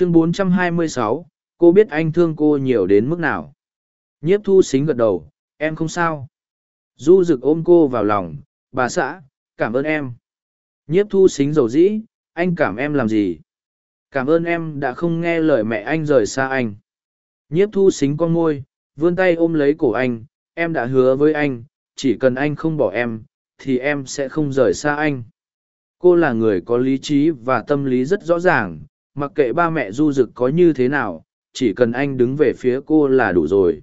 chương 426, cô biết anh thương cô nhiều đến mức nào? Nhiếp thu xính gật đầu em không sao. Du rực ôm cô vào lòng bà xã cảm ơn em. Nhiếp thu xính dầu dĩ anh cảm em làm gì? Cảm ơn em đã không nghe lời mẹ anh rời xa anh. Nhiếp thu xính con môi vươn tay ôm lấy cổ anh em đã hứa với anh chỉ cần anh không bỏ em thì em sẽ không rời xa anh. Cô là người có lý trí và tâm lý rất rõ ràng mặc kệ ba mẹ du rực có như thế nào, chỉ cần anh đứng về phía cô là đủ rồi.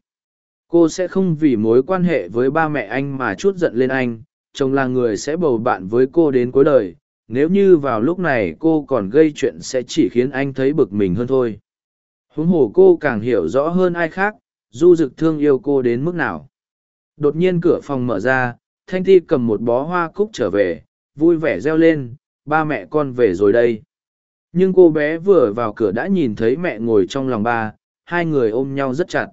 Cô sẽ không vì mối quan hệ với ba mẹ anh mà chút giận lên anh, chồng là người sẽ bầu bạn với cô đến cuối đời. Nếu như vào lúc này cô còn gây chuyện sẽ chỉ khiến anh thấy bực mình hơn thôi. Huống hồ cô càng hiểu rõ hơn ai khác, du rực thương yêu cô đến mức nào. Đột nhiên cửa phòng mở ra, thanh ti cầm một bó hoa cúc trở về, vui vẻ reo lên, ba mẹ con về rồi đây nhưng cô bé vừa vào cửa đã nhìn thấy mẹ ngồi trong lòng ba, hai người ôm nhau rất chặt.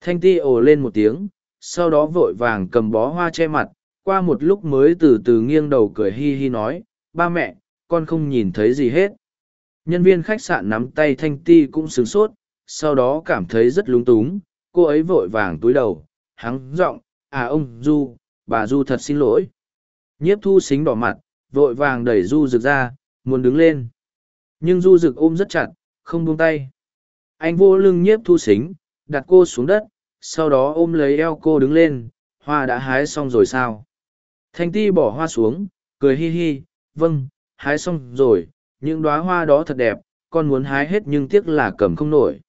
Thanh ti ồ lên một tiếng, sau đó vội vàng cầm bó hoa che mặt, qua một lúc mới từ từ nghiêng đầu cười hi hi nói, ba mẹ, con không nhìn thấy gì hết. Nhân viên khách sạn nắm tay thanh ti cũng sửng sốt, sau đó cảm thấy rất lúng túng, cô ấy vội vàng túi đầu, hắng g n g à ông du, bà du thật xin lỗi. Nhiếp thu xính đỏ mặt, vội vàng đẩy du rực ra, muốn đứng lên nhưng du rực ôm rất chặt, không buông tay. Anh vô lưng nhiếp thu xính, đặt cô xuống đất, sau đó ôm lấy eo cô đứng lên, hoa đã hái xong rồi sao? Thanh ti bỏ hoa xuống, cười hi hi vâng hái xong rồi, những đoá hoa đó thật đẹp, con muốn hái hết nhưng tiếc là cầm không nổi.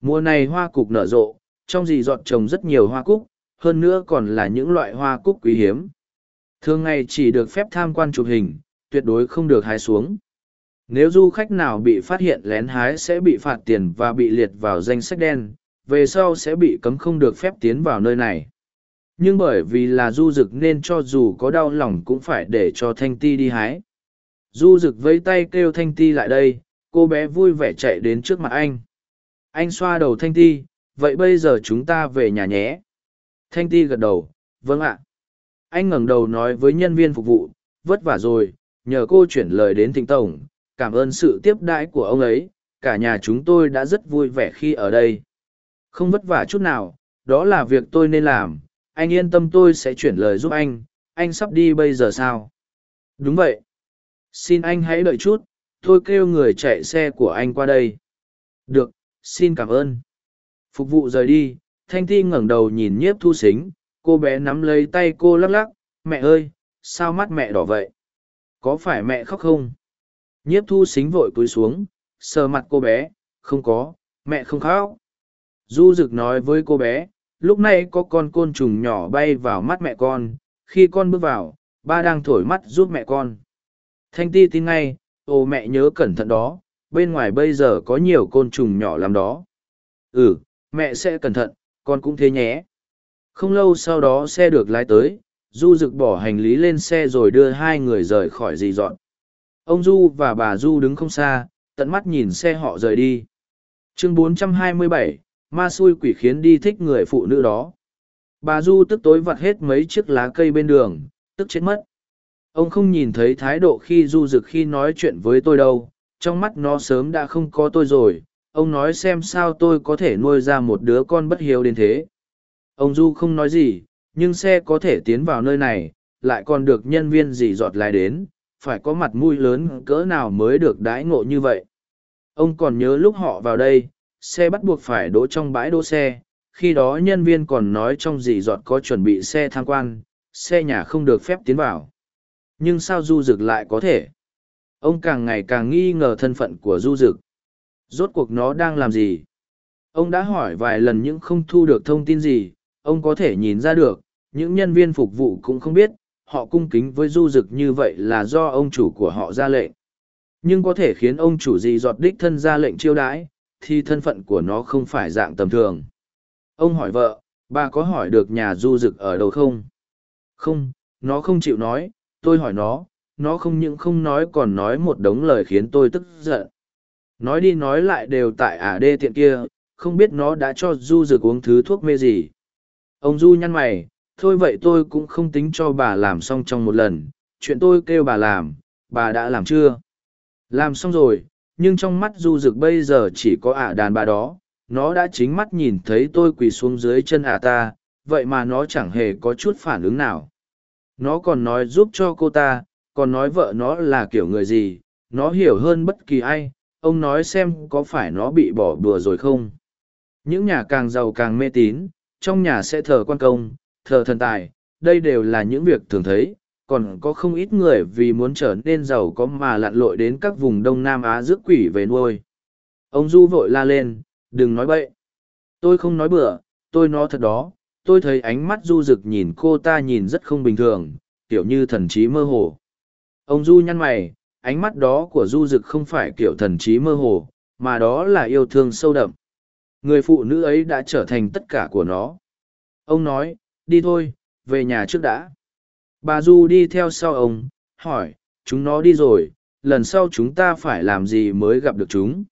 Mùa này hoa cục nở rộ, trong dì dọn trồng rất nhiều hoa cúc, hơn nữa còn là những loại hoa cúc quý hiếm. Thường ngày chỉ được phép tham quan chụp hình, tuyệt đối không được hái xuống nếu du khách nào bị phát hiện lén hái sẽ bị phạt tiền và bị liệt vào danh sách đen, về sau sẽ bị cấm không được phép tiến vào nơi này. Nhưng bởi vì là du rực nên cho dù có đau lòng cũng phải để cho thanh ti đi hái. Du rực vẫy tay kêu thanh ti lại đây, cô bé vui vẻ chạy đến trước mặt anh. Anh xoa đầu thanh ti, vậy bây giờ chúng ta về nhà nhé. Thanh ti gật đầu vâng ạ. Anh ngẩng đầu nói với nhân viên phục vụ, vất vả rồi, nhờ cô chuyển lời đến thịnh tổng cảm ơn sự tiếp đãi của ông ấy, cả nhà chúng tôi đã rất vui vẻ khi ở đây. Không vất vả chút nào, đó là việc tôi nên làm, anh yên tâm tôi sẽ chuyển lời giúp anh anh sắp đi bây giờ sao? Đúng vậy. Xin anh hãy đợi chút, tôi kêu người chạy xe của anh qua đây. Được, xin cảm ơn. Phục vụ rời đi, thanh ti ngẩng đầu nhìn nhiếp thu xính, cô bé nắm lấy tay cô lắc lắc, mẹ ơi, sao mắt mẹ đỏ vậy? Có phải mẹ khóc không? Nhiếp thu xính vội cúi xuống, sờ mặt cô bé, không có, mẹ không khóc. Du rực nói với cô bé, lúc này có con côn trùng nhỏ bay vào mắt mẹ con, khi con bước vào, ba đang thổi mắt giúp mẹ con. Thanh ti tin ngay, ồ, mẹ nhớ cẩn thận đó, bên ngoài bây giờ có nhiều côn trùng nhỏ làm đó. Ừ mẹ sẽ cẩn thận, con cũng thế nhé. Không lâu sau đó xe được lái tới, du rực bỏ hành lý lên xe rồi đưa hai người rời khỏi dì dọn ông du và bà du đứng không xa tận mắt nhìn xe họ rời đi. Chương 427, ma xui quỷ khiến đi thích người phụ nữ đó. Bà du tức tối vặt hết mấy chiếc lá cây bên đường tức chết mất. Ông không nhìn thấy thái độ khi du rực khi nói chuyện với tôi đâu trong mắt nó sớm đã không có tôi rồi. Ông nói xem sao tôi có thể nuôi ra một đứa con bất hiếu đến thế. Ông du không nói gì nhưng xe có thể tiến vào nơi này lại còn được nhân viên dì dọt lại đến phải có mặt mũi lớn cỡ nào mới được đãi ngộ như vậy? Ông còn nhớ lúc họ vào đây, xe bắt buộc phải đỗ trong bãi đỗ xe, khi đó nhân viên còn nói trong dì dọt có chuẩn bị xe tham quan, xe nhà không được phép tiến vào. Nhưng sao du Dực lại có thể? Ông càng ngày càng nghi ngờ thân phận của du Dực. rốt cuộc nó đang làm gì? Ông đã hỏi vài lần nhưng không thu được thông tin gì, ông có thể nhìn ra được, những nhân viên phục vụ cũng không biết họ cung kính với du dực như vậy là do ông chủ của họ ra lệnh. Nhưng có thể khiến ông chủ gì giọt đích thân ra lệnh chiêu đãi, thì thân phận của nó không phải dạng tầm thường. Ông hỏi vợ, bà có hỏi được nhà du dực ở đâu không? Không, nó không chịu nói. Tôi hỏi nó nó không những không nói còn nói một đống lời khiến tôi tức giận. Nói đi nói lại đều tại ả đê tiện kia, không biết nó đã cho du rực uống thứ thuốc mê gì. Ông du nhăn mày thôi vậy tôi cũng không tính cho bà làm xong trong một lần, chuyện tôi kêu bà làm, bà đã làm chưa? Làm xong rồi, nhưng trong mắt du rực bây giờ chỉ có ả đàn bà đó, nó đã chính mắt nhìn thấy tôi quỳ xuống dưới chân ả ta, vậy mà nó chẳng hề có chút phản ứng nào. Nó còn nói giúp cho cô ta, còn nói vợ nó là kiểu người gì, nó hiểu hơn bất kỳ ai, ông nói xem có phải nó bị bỏ bừa rồi không? Những nhà càng giàu càng mê tín, trong nhà sẽ thờ quan công thờ thần tài, đây đều là những việc thường thấy, còn có không ít người vì muốn trở nên giàu có mà lặn lội đến các vùng đông nam á rước quỷ về nuôi. Ông du vội la lên, đừng nói bậy. Tôi không nói bừa, tôi nói thật đó, tôi thấy ánh mắt du rực nhìn cô ta nhìn rất không bình thường, kiểu như thần trí mơ hồ. Ông du nhăn mày, ánh mắt đó của du rực không phải kiểu thần trí mơ hồ, mà đó là yêu thương sâu đậm. Người phụ nữ ấy đã trở thành tất cả của nó. Ông nói đi thôi, về nhà trước đã. Bà du đi theo sau ông, hỏi, chúng nó đi rồi, lần sau chúng ta phải làm gì mới gặp được chúng?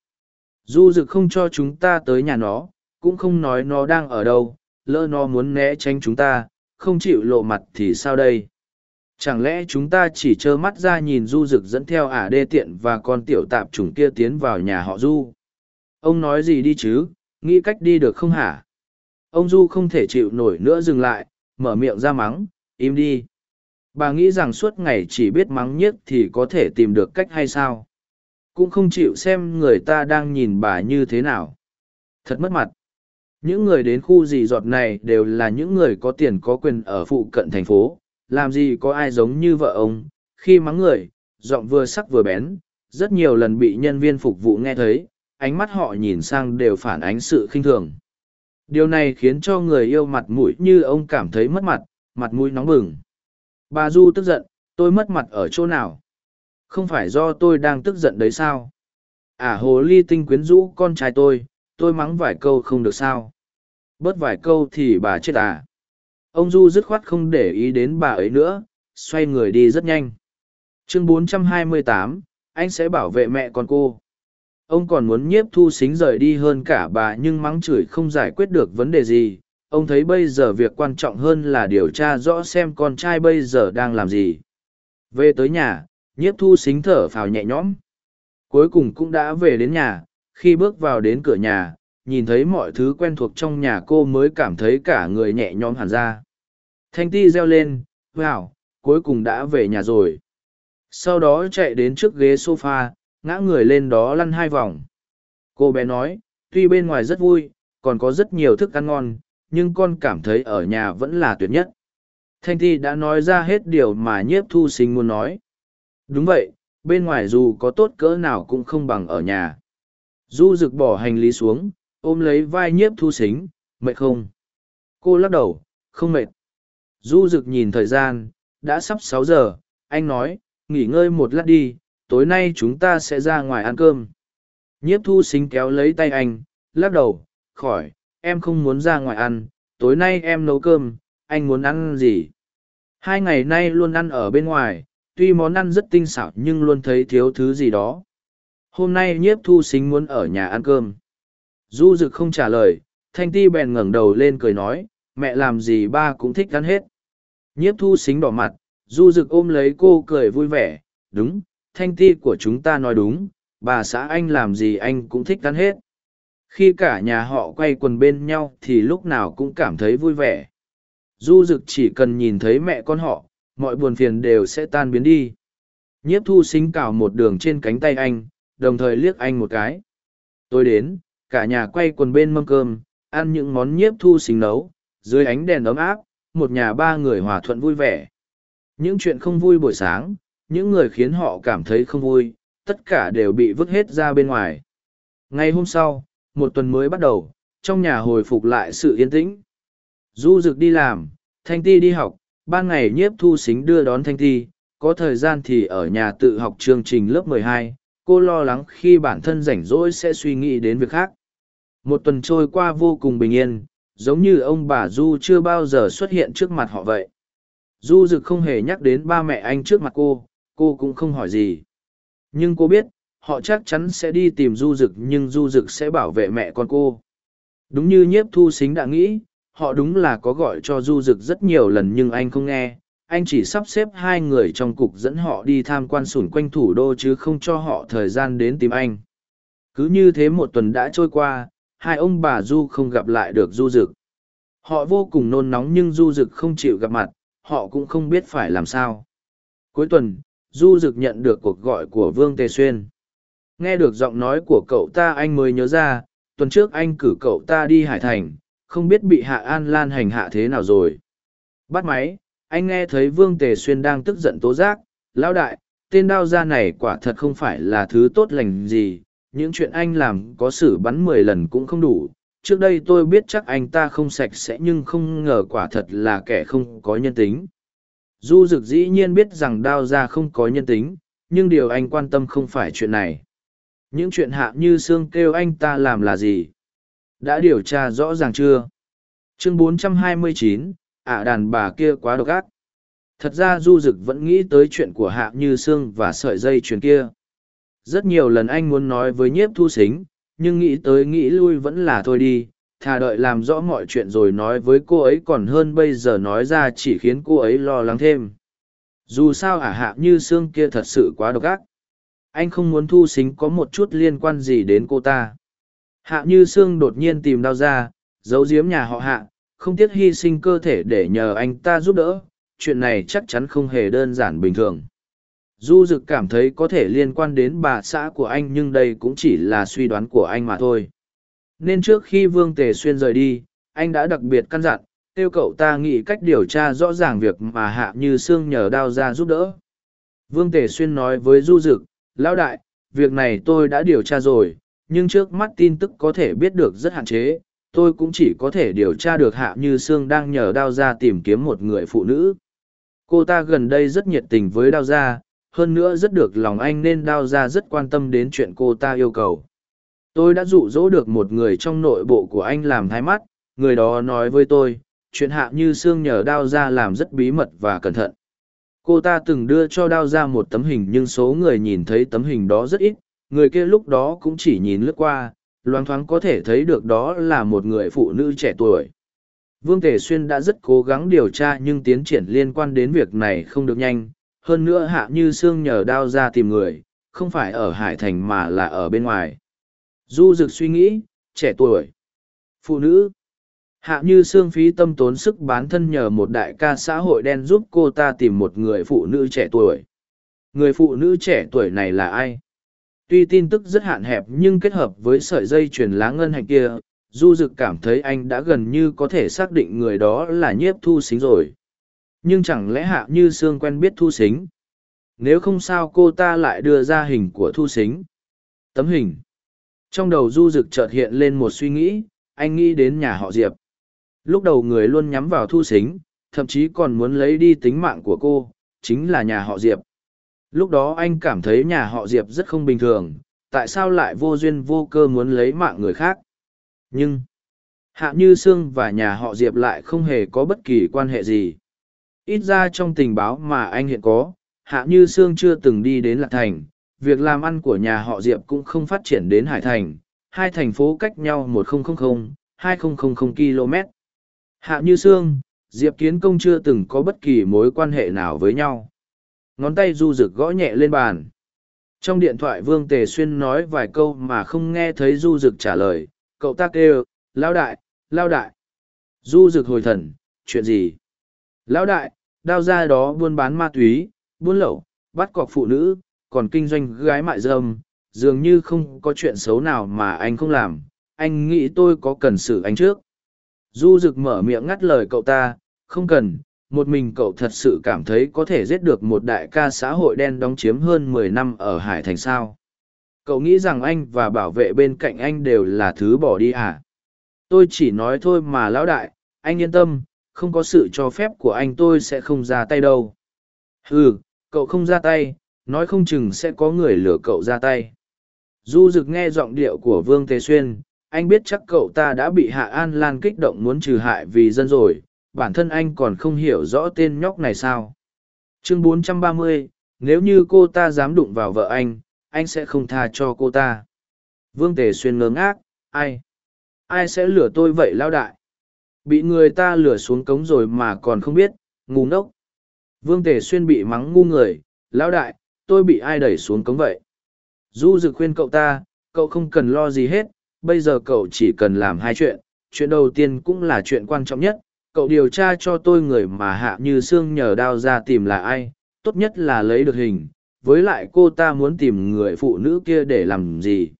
Du rực không cho chúng ta tới nhà nó, cũng không nói nó đang ở đâu, lỡ nó muốn né tránh chúng ta, không chịu lộ mặt thì sao đây? Chẳng lẽ chúng ta chỉ trơ mắt ra nhìn du rực dẫn theo ả đê tiện và con tiểu tạp chủng kia tiến vào nhà họ du? Ông nói gì đi chứ? Nghĩ cách đi được không hả? Ông du không thể chịu nổi nữa dừng lại, mở miệng ra mắng, im đi. Bà nghĩ rằng suốt ngày chỉ biết mắng nhiếc thì có thể tìm được cách hay sao? Cũng không chịu xem người ta đang nhìn bà như thế nào. Thật mất mặt. Những người đến khu dì dọt này đều là những người có tiền có quyền ở phụ cận thành phố. Làm gì có ai giống như vợ ông. Khi mắng người, giọng vừa sắc vừa bén. Rất nhiều lần bị nhân viên phục vụ nghe thấy, ánh mắt họ nhìn sang đều phản ánh sự khinh thường điều này khiến cho người yêu mặt mũi như ông cảm thấy mất mặt mặt mũi nóng bừng. Bà du tức giận tôi mất mặt ở chỗ nào? Không phải do tôi đang tức giận đấy sao? Ả à, hồ ly tinh quyến rũ con trai tôi tôi mắng vài câu không được sao? Bớt vài câu thì bà chết à? Ông du dứt khoát không để ý đến bà ấy nữa xoay người đi rất nhanh. Chương 428, anh sẽ bảo vệ mẹ con cô ông còn muốn nhiếp thu xính rời đi hơn cả bà nhưng mắng chửi không giải quyết được vấn đề gì. Ông thấy bây giờ việc quan trọng hơn là điều tra rõ xem con trai bây giờ đang làm gì. Về tới nhà, nhiếp thu xính thở phào nhẹ nhõm. Cuối cùng cũng đã về đến nhà. Khi bước vào đến cửa nhà, nhìn thấy mọi thứ quen thuộc trong nhà cô mới cảm thấy cả người nhẹ nhõm hẳn ra. Thanh ti reo lên wow cuối cùng đã về nhà rồi. Sau đó chạy đến trước ghế s o f a ngã người lên đó lăn hai vòng. Cô bé nói, tuy bên ngoài rất vui, còn có rất nhiều thức ăn ngon, nhưng con cảm thấy ở nhà vẫn là tuyệt nhất. Thanh Thi đã nói ra hết điều mà nhiếp thu sinh muốn nói. Đúng vậy, bên ngoài dù có tốt cỡ nào cũng không bằng ở nhà. Du rực bỏ hành lý xuống, ôm lấy vai nhiếp thu xính mệt không? Cô lắc đầu, không mệt. Du rực nhìn thời gian, đã sắp sáu giờ, anh nói, nghỉ ngơi một lát đi tối nay chúng ta sẽ ra ngoài ăn cơm. Nhiếp thu xính kéo lấy tay anh, lắc đầu, khỏi, em không muốn ra ngoài ăn, tối nay em nấu cơm, anh muốn ăn gì? Hai ngày nay luôn ăn ở bên ngoài, tuy món ăn rất tinh xảo nhưng luôn thấy thiếu thứ gì đó. Hôm nay nhiếp thu xính muốn ở nhà ăn cơm. Du rực không trả lời, thanh ti bèn ngẩng đầu lên cười nói, mẹ làm gì ba cũng thích ăn hết. Nhiếp thu xính đỏ mặt, du rực ôm lấy cô cười vui vẻ, đúng thanh ti của chúng ta nói đúng, bà xã anh làm gì anh cũng thích ăn hết. Khi cả nhà họ quay quần bên nhau thì lúc nào cũng cảm thấy vui vẻ. Du Dực chỉ cần nhìn thấy mẹ con họ, mọi buồn phiền đều sẽ tan biến đi. Nhiếp thu xính cào một đường trên cánh tay anh, đồng thời liếc anh một cái. Tôi đến, cả nhà quay quần bên mâm cơm, ăn những món nhiếp thu xính nấu, dưới ánh đèn ấm áp, một nhà ba người hòa thuận vui vẻ. Những chuyện không vui buổi sáng những người khiến họ cảm thấy không vui tất cả đều bị vứt hết ra bên ngoài. Ngày hôm sau một tuần mới bắt đầu trong nhà hồi phục lại sự yên tĩnh. Du Dực đi làm thanh ti đi học ban ngày nhiếp thu xính đưa đón thanh ti có thời gian thì ở nhà tự học chương trình lớp 12, cô lo lắng khi bản thân rảnh rỗi sẽ suy nghĩ đến việc khác. Một tuần trôi qua vô cùng bình yên giống như ông bà du chưa bao giờ xuất hiện trước mặt họ vậy. Du Dực không hề nhắc đến ba mẹ anh trước mặt cô cô cũng không hỏi gì nhưng cô biết họ chắc chắn sẽ đi tìm du rực nhưng du rực sẽ bảo vệ mẹ con cô đúng như nhiếp thu xính đã nghĩ họ đúng là có gọi cho du rực rất nhiều lần nhưng anh không nghe anh chỉ sắp xếp hai người trong cục dẫn họ đi tham quan sủn quanh thủ đô chứ không cho họ thời gian đến tìm anh Cứ như thế một tuần đã trôi qua, hai ông bà Du không gặp lại được Du Dực. Họ vô cùng nôn nóng nhưng Du Dực không chịu gặp mặt, họ cũng không biết phải làm sao. Cuối tuần, Du Dực nhận được cuộc gọi của Vương Tề Xuyên. Nghe được giọng nói của cậu ta anh mới nhớ ra, tuần trước anh cử cậu ta đi Hải Thành, không biết bị Hạ An Lan hành hạ thế nào rồi. Bắt máy, anh nghe thấy Vương Tề Xuyên đang tức giận tố giác, lão đại, tên đao gia này quả thật không phải là thứ tốt lành gì, những chuyện anh làm có xử bắn mười lần cũng không đủ. Trước đây tôi biết chắc anh ta không sạch sẽ nhưng không ngờ quả thật là kẻ không có nhân tính. Du Dực dĩ nhiên biết rằng đao gia không có nhân tính, nhưng điều anh quan tâm không phải chuyện này. Những chuyện hạ như xương kêu anh ta làm là gì? Đã điều tra rõ ràng chưa? Chương 429, ả đàn bà kia quá độc ác. Thật ra Du Dực vẫn nghĩ tới chuyện của Hạ Như Sương và sợi dây chuyền kia. Rất nhiều lần anh muốn nói với nhiếp thu xính, nhưng nghĩ tới nghĩ lui vẫn là thôi đi, thà đợi làm rõ mọi chuyện rồi nói với cô ấy còn hơn bây giờ nói ra chỉ khiến cô ấy lo lắng thêm. Dù sao ả Hạ Như Sương kia thật sự quá độc ác. Anh không muốn thu xính có một chút liên quan gì đến cô ta. Hạ Như Sương đột nhiên tìm đau ra, giấu giếm nhà họ Hạ, không tiếc hy sinh cơ thể để nhờ anh ta giúp đỡ, chuyện này chắc chắn không hề đơn giản bình thường. Du Dực cảm thấy có thể liên quan đến bà xã của anh nhưng đây cũng chỉ là suy đoán của anh mà thôi. Nên trước khi Vương Tề Xuyên rời đi, anh đã đặc biệt căn dặn, kêu cậu ta nghĩ cách điều tra rõ ràng việc mà Hạ Như Sương nhờ đao ra giúp đỡ. Vương Tề Xuyên nói với Du Dực, Lão đại, việc này tôi đã điều tra rồi, nhưng trước mắt tin tức có thể biết được rất hạn chế, tôi cũng chỉ có thể điều tra được Hạ Như Sương đang nhờ đao ra tìm kiếm một người phụ nữ. Cô ta gần đây rất nhiệt tình với đao gia, hơn nữa rất được lòng anh nên đao gia rất quan tâm đến chuyện cô ta yêu cầu. Tôi đã dụ dỗ được một người trong nội bộ của anh làm thái mắt, người đó nói với tôi, chuyện hạ như xương nhờ đao gia làm rất bí mật và cẩn thận. Cô ta từng đưa cho đao gia một tấm hình nhưng số người nhìn thấy tấm hình đó rất ít, người kia lúc đó cũng chỉ nhìn lướt qua, loáng thoáng có thể thấy được đó là một người phụ nữ trẻ tuổi. Vương Tề Xuyên đã rất cố gắng điều tra nhưng tiến triển liên quan đến việc này không được nhanh, hơn nữa hạ như xương nhờ đao ra tìm người, không phải ở Hải Thành mà là ở bên ngoài. Du Dực suy nghĩ, trẻ tuổi, phụ nữ. Hạ như xương phí tâm tốn sức bán thân nhờ một đại ca xã hội đen giúp cô ta tìm một người phụ nữ trẻ tuổi. Người phụ nữ trẻ tuổi này là ai? Tuy tin tức rất hạn hẹp nhưng kết hợp với sợi dây truyền lá ngân hạnh kia, du dực cảm thấy anh đã gần như có thể xác định người đó là nhiếp thu xính rồi nhưng chẳng lẽ hạ như sương quen biết thu xính nếu không sao cô ta lại đưa ra hình của thu xính tấm hình trong đầu du dực chợt hiện lên một suy nghĩ anh nghĩ đến nhà họ diệp. Lúc đầu người luôn nhắm vào thu xính thậm chí còn muốn lấy đi tính mạng của cô chính là nhà họ diệp. Lúc đó anh cảm thấy nhà họ diệp rất không bình thường tại sao lại vô duyên vô cơ muốn lấy mạng người khác? Nhưng, Hạ Như Sương và nhà họ Diệp lại không hề có bất kỳ quan hệ gì. Ít ra trong tình báo mà anh hiện có, Hạ Như Sương chưa từng đi đến Lạc Thành, việc làm ăn của nhà họ Diệp cũng không phát triển đến Hải Thành, hai thành phố cách nhau 1000, 2000 km. Hạ Như Sương, Diệp Kiến Công chưa từng có bất kỳ mối quan hệ nào với nhau. Ngón tay du rực gõ nhẹ lên bàn. Trong điện thoại Vương Tề Xuyên nói vài câu mà không nghe thấy du rực trả lời, cậu ta kêu lao đại lao đại du rực hồi thần chuyện gì lão đại đao ra đó buôn bán ma túy buôn lậu bắt cọc phụ nữ còn kinh doanh gái mại dâm, dường như không có chuyện xấu nào mà anh không làm. Anh nghĩ tôi có cần xử anh trước? Du rực mở miệng ngắt lời cậu ta, không cần, một mình cậu thật sự cảm thấy có thể giết được một đại ca xã hội đen đóng chiếm hơn mười năm ở hải thành sao? Cậu nghĩ rằng anh và bảo vệ bên cạnh anh đều là thứ bỏ đi à? Tôi chỉ nói thôi mà lão đại, anh yên tâm, không có sự cho phép của anh tôi sẽ không ra tay đâu. Ừ cậu không ra tay nói không chừng sẽ có người lừa cậu ra tay. Du rực nghe giọng điệu của vương tề xuyên anh biết chắc cậu ta đã bị hạ an lan kích động muốn trừ hại vì dân rồi bản thân anh còn không hiểu rõ tên nhóc này sao. Chương 430, nếu như cô ta dám đụng vào vợ anh anh sẽ không tha cho cô ta. Vương tề xuyên ngớ ngác ai? Ai sẽ lừa tôi vậy lao đại? Bị người ta lừa xuống cống rồi mà còn không biết ngu ngốc. Vương tề xuyên bị mắng ngu người lão đại tôi bị ai đẩy xuống cống vậy? Du dự khuyên cậu ta, cậu không cần lo gì hết, bây giờ cậu chỉ cần làm hai chuyện. Chuyện đầu tiên cũng là chuyện quan trọng nhất, cậu điều tra cho tôi người mà hạ như sương nhờ đao ra tìm là ai, tốt nhất là lấy được hình. Với lại cô ta muốn tìm người phụ nữ kia để làm gì?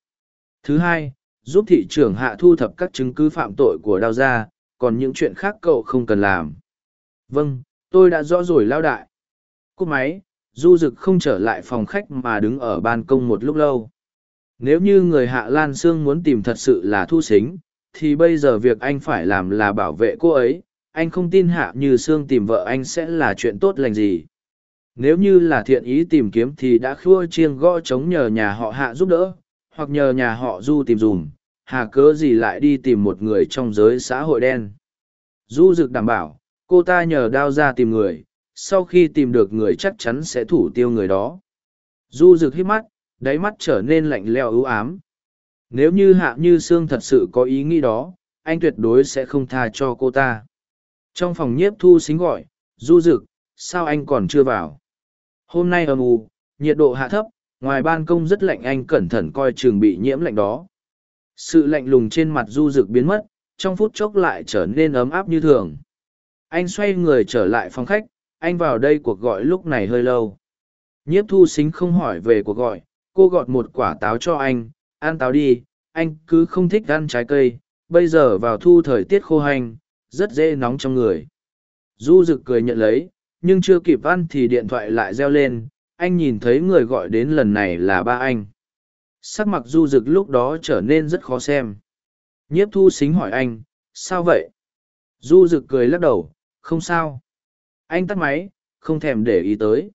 Thứ hai, giúp thị trưởng hạ thu thập các chứng cứ phạm tội của đao gia còn những chuyện khác cậu không cần làm. Vâng tôi đã rõ rồi lao đại. Cúp máy du rực không trở lại phòng khách mà đứng ở ban công một lúc lâu. Nếu như người hạ lan sương muốn tìm thật sự là thu xính, thì bây giờ việc anh phải làm là bảo vệ cô ấy. Anh không tin hạ như sương tìm vợ anh sẽ là chuyện tốt lành gì. Nếu như là thiện ý tìm kiếm thì đã khua chiêng gõ chống nhờ nhà họ hạ giúp đỡ, hoặc nhờ nhà họ du tìm dùm. Hà cớ gì lại đi tìm một người trong giới xã hội đen? Du Dực đảm bảo, cô ta nhờ đao ra tìm người sau khi tìm được người chắc chắn sẽ thủ tiêu người đó. Du rực hít mắt, đáy mắt trở nên lạnh leo ưu ám. Nếu như hạ như sương thật sự có ý nghĩ đó, anh tuyệt đối sẽ không tha cho cô ta. Trong phòng nhiếp thu xính gọi, du rực sao anh còn chưa vào? Hôm nay âm u, nhiệt độ hạ thấp, ngoài ban công rất lạnh, anh cẩn thận coi trường bị nhiễm lạnh đó. Sự lạnh lùng trên mặt du rực biến mất, trong phút chốc lại trở nên ấm áp như thường. Anh xoay người trở lại phòng khách anh vào đây cuộc gọi lúc này hơi lâu. Nhiếp thu xính không hỏi về cuộc gọi, cô gọt một quả táo cho anh, ăn táo đi, anh cứ không thích ăn trái cây, bây giờ vào thu thời tiết khô hành rất dễ nóng trong người. Du rực cười nhận lấy, nhưng chưa kịp ăn thì điện thoại lại reo lên, anh nhìn thấy người gọi đến lần này là ba anh. Sắc mặt du rực lúc đó trở nên rất khó xem. Nhiếp thu xính hỏi anh, sao vậy? Du rực cười lắc đầu, không sao anh tắt máy, không thèm để ý tới.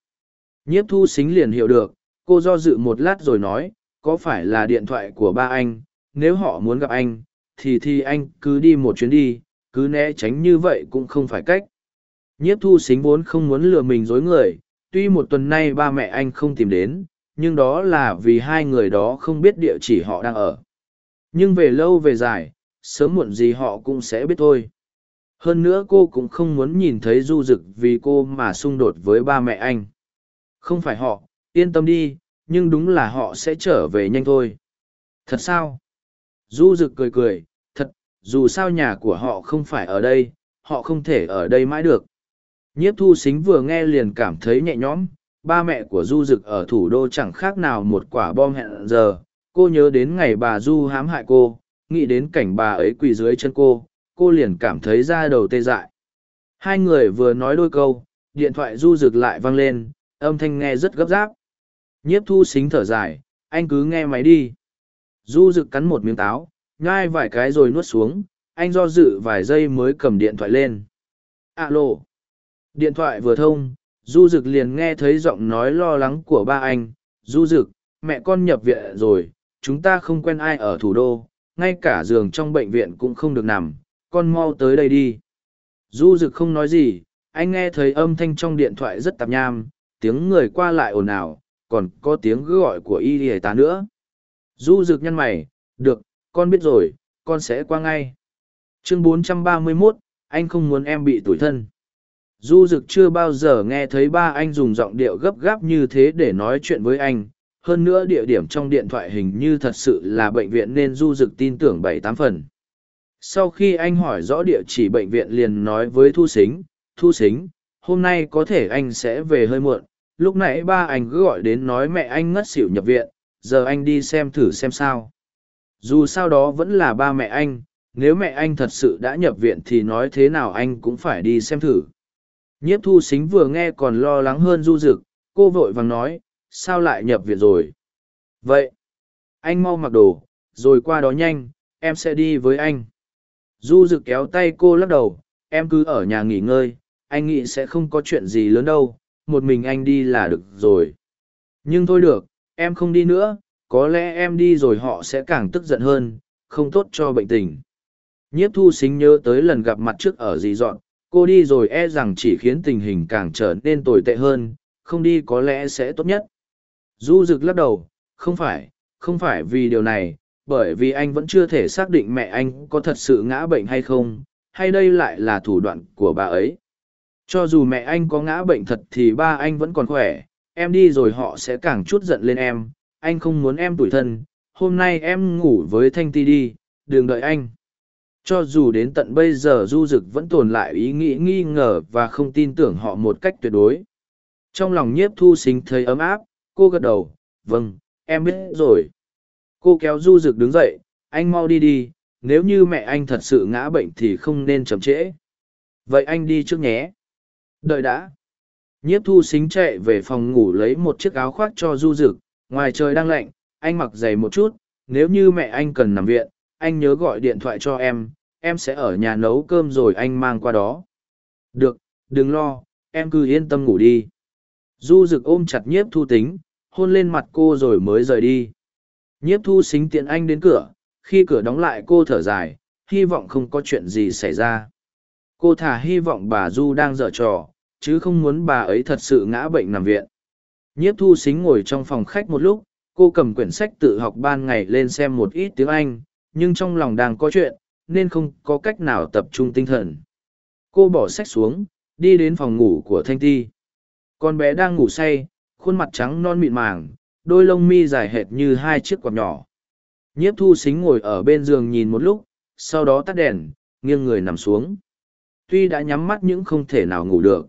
Nhiếp thu xính liền hiểu được, cô do dự một lát rồi nói, có phải là điện thoại của ba anh, nếu họ muốn gặp anh, thì thì anh cứ đi một chuyến đi, cứ né tránh như vậy cũng không phải cách. Nhiếp thu xính vốn không muốn lừa mình dối người, tuy một tuần nay ba mẹ anh không tìm đến, nhưng đó là vì hai người đó không biết địa chỉ họ đang ở. Nhưng về lâu về dài, sớm muộn gì họ cũng sẽ biết thôi hơn nữa cô cũng không muốn nhìn thấy du rực vì cô mà xung đột với ba mẹ anh. Không phải họ, yên tâm đi, nhưng đúng là họ sẽ trở về nhanh thôi. Thật sao? Du rực cười cười, thật, dù sao nhà của họ không phải ở đây, họ không thể ở đây mãi được. Nhiếp thu xính vừa nghe liền cảm thấy nhẹ nhõm, ba mẹ của du rực ở thủ đô chẳng khác nào một quả bom hẹn giờ. Cô nhớ đến ngày bà du hãm hại cô, nghĩ đến cảnh bà ấy quỳ dưới chân cô cô liền cảm thấy da đầu tê dại. Hai người vừa nói đôi câu, điện thoại du rực lại vang lên, âm thanh nghe rất gấp gáp. Nhiếp thu xính thở dài, anh cứ nghe máy đi. Du rực cắn một miếng táo, nhai vài cái rồi nuốt xuống, anh do dự vài giây mới cầm điện thoại lên. Alo. Điện thoại vừa thông, du rực liền nghe thấy giọng nói lo lắng của ba anh. Du rực, mẹ con nhập viện rồi, chúng ta không quen ai ở thủ đô, ngay cả giường trong bệnh viện cũng không được nằm con mau tới đây đi. Du rực không nói gì anh nghe thấy âm thanh trong điện thoại rất tạp nham tiếng người qua lại ồn ào còn có tiếng gọi của y y tá nữa. Du rực nhăn mày được con biết rồi con sẽ qua ngay. Chương 431, anh không muốn em bị tủi thân. Du rực chưa bao giờ nghe thấy ba anh dùng giọng điệu gấp gáp như thế để nói chuyện với anh. Hơn nữa địa điểm trong điện thoại hình như thật sự là bệnh viện nên du rực tin tưởng bảy tám phần sau khi anh hỏi rõ địa chỉ bệnh viện liền nói với thu Sính, thu Sính, hôm nay có thể anh sẽ về hơi muộn. Lúc nãy ba anh cứ gọi đến nói mẹ anh ngất xỉu nhập viện giờ anh đi xem thử xem sao. Dù sao đó vẫn là ba mẹ anh nếu mẹ anh thật sự đã nhập viện thì nói thế nào anh cũng phải đi xem thử. Nhiếp thu xính vừa nghe còn lo lắng hơn du rực cô vội vàng nói sao lại nhập viện rồi? Vậy anh mau mặc đồ rồi qua đó nhanh em sẽ đi với anh du dự kéo tay cô lắc đầu, em cứ ở nhà nghỉ ngơi, anh nghĩ sẽ không có chuyện gì lớn đâu, một mình anh đi là được rồi. Nhưng thôi được, em không đi nữa, có lẽ em đi rồi họ sẽ càng tức giận hơn, không tốt cho bệnh tình. Nhiếp thu xính nhớ tới lần gặp mặt trước ở dì dọn, cô đi rồi e rằng chỉ khiến tình hình càng trở nên tồi tệ hơn, không đi có lẽ sẽ tốt nhất. Du rực lắc đầu, không phải không phải vì điều này bởi vì anh vẫn chưa thể xác định mẹ anh có thật sự ngã bệnh hay không, hay đây lại là thủ đoạn của bà ấy. Cho dù mẹ anh có ngã bệnh thật thì ba anh vẫn còn khỏe, em đi rồi họ sẽ càng chút giận lên em. Anh không muốn em tủi thân, hôm nay em ngủ với thanh ti đi, đừng đợi anh. Cho dù đến tận bây giờ du d ự c vẫn tồn lại ý nghĩ nghi ngờ và không tin tưởng họ một cách tuyệt đối. Trong lòng nhiếp thu xính thấy ấm áp, cô gật đầu vâng em biết rồi cô kéo du rực đứng dậy anh mau đi đi nếu như mẹ anh thật sự ngã bệnh thì không nên chậm trễ. Vậy anh đi trước nhé. Đợi đã. Nhiếp thu xính chạy về phòng ngủ lấy một chiếc áo khoác cho du rực, ngoài trời đang lạnh anh mặc giày một chút nếu như mẹ anh cần nằm viện anh nhớ gọi điện thoại cho em em sẽ ở nhà nấu cơm rồi anh mang qua đó. Được đừng lo em cứ yên tâm ngủ đi. Du rực ôm chặt nhiếp thu tính hôn lên mặt cô rồi mới rời đi nhiếp thu xính tiện anh đến cửa, khi cửa đóng lại cô thở dài, hy vọng không có chuyện gì xảy ra. Cô thả hy vọng bà du đang dở trò, chứ không muốn bà ấy thật sự ngã bệnh nằm viện. Nhiếp thu xính ngồi trong phòng khách một lúc, cô cầm quyển sách tự học ban ngày lên xem một ít tiếng anh, nhưng trong lòng đang có chuyện, nên không có cách nào tập trung tinh thần. Cô bỏ sách xuống, đi đến phòng ngủ của thanh ti. Con bé đang ngủ say, khuôn mặt trắng non mịn màng đôi lông mi dài hệt như hai chiếc quạt nhỏ. Nhiếp thu xính ngồi ở bên giường nhìn một lúc, sau đó tắt đèn, nghiêng người nằm xuống. Tuy đã nhắm mắt nhưng không thể nào ngủ được.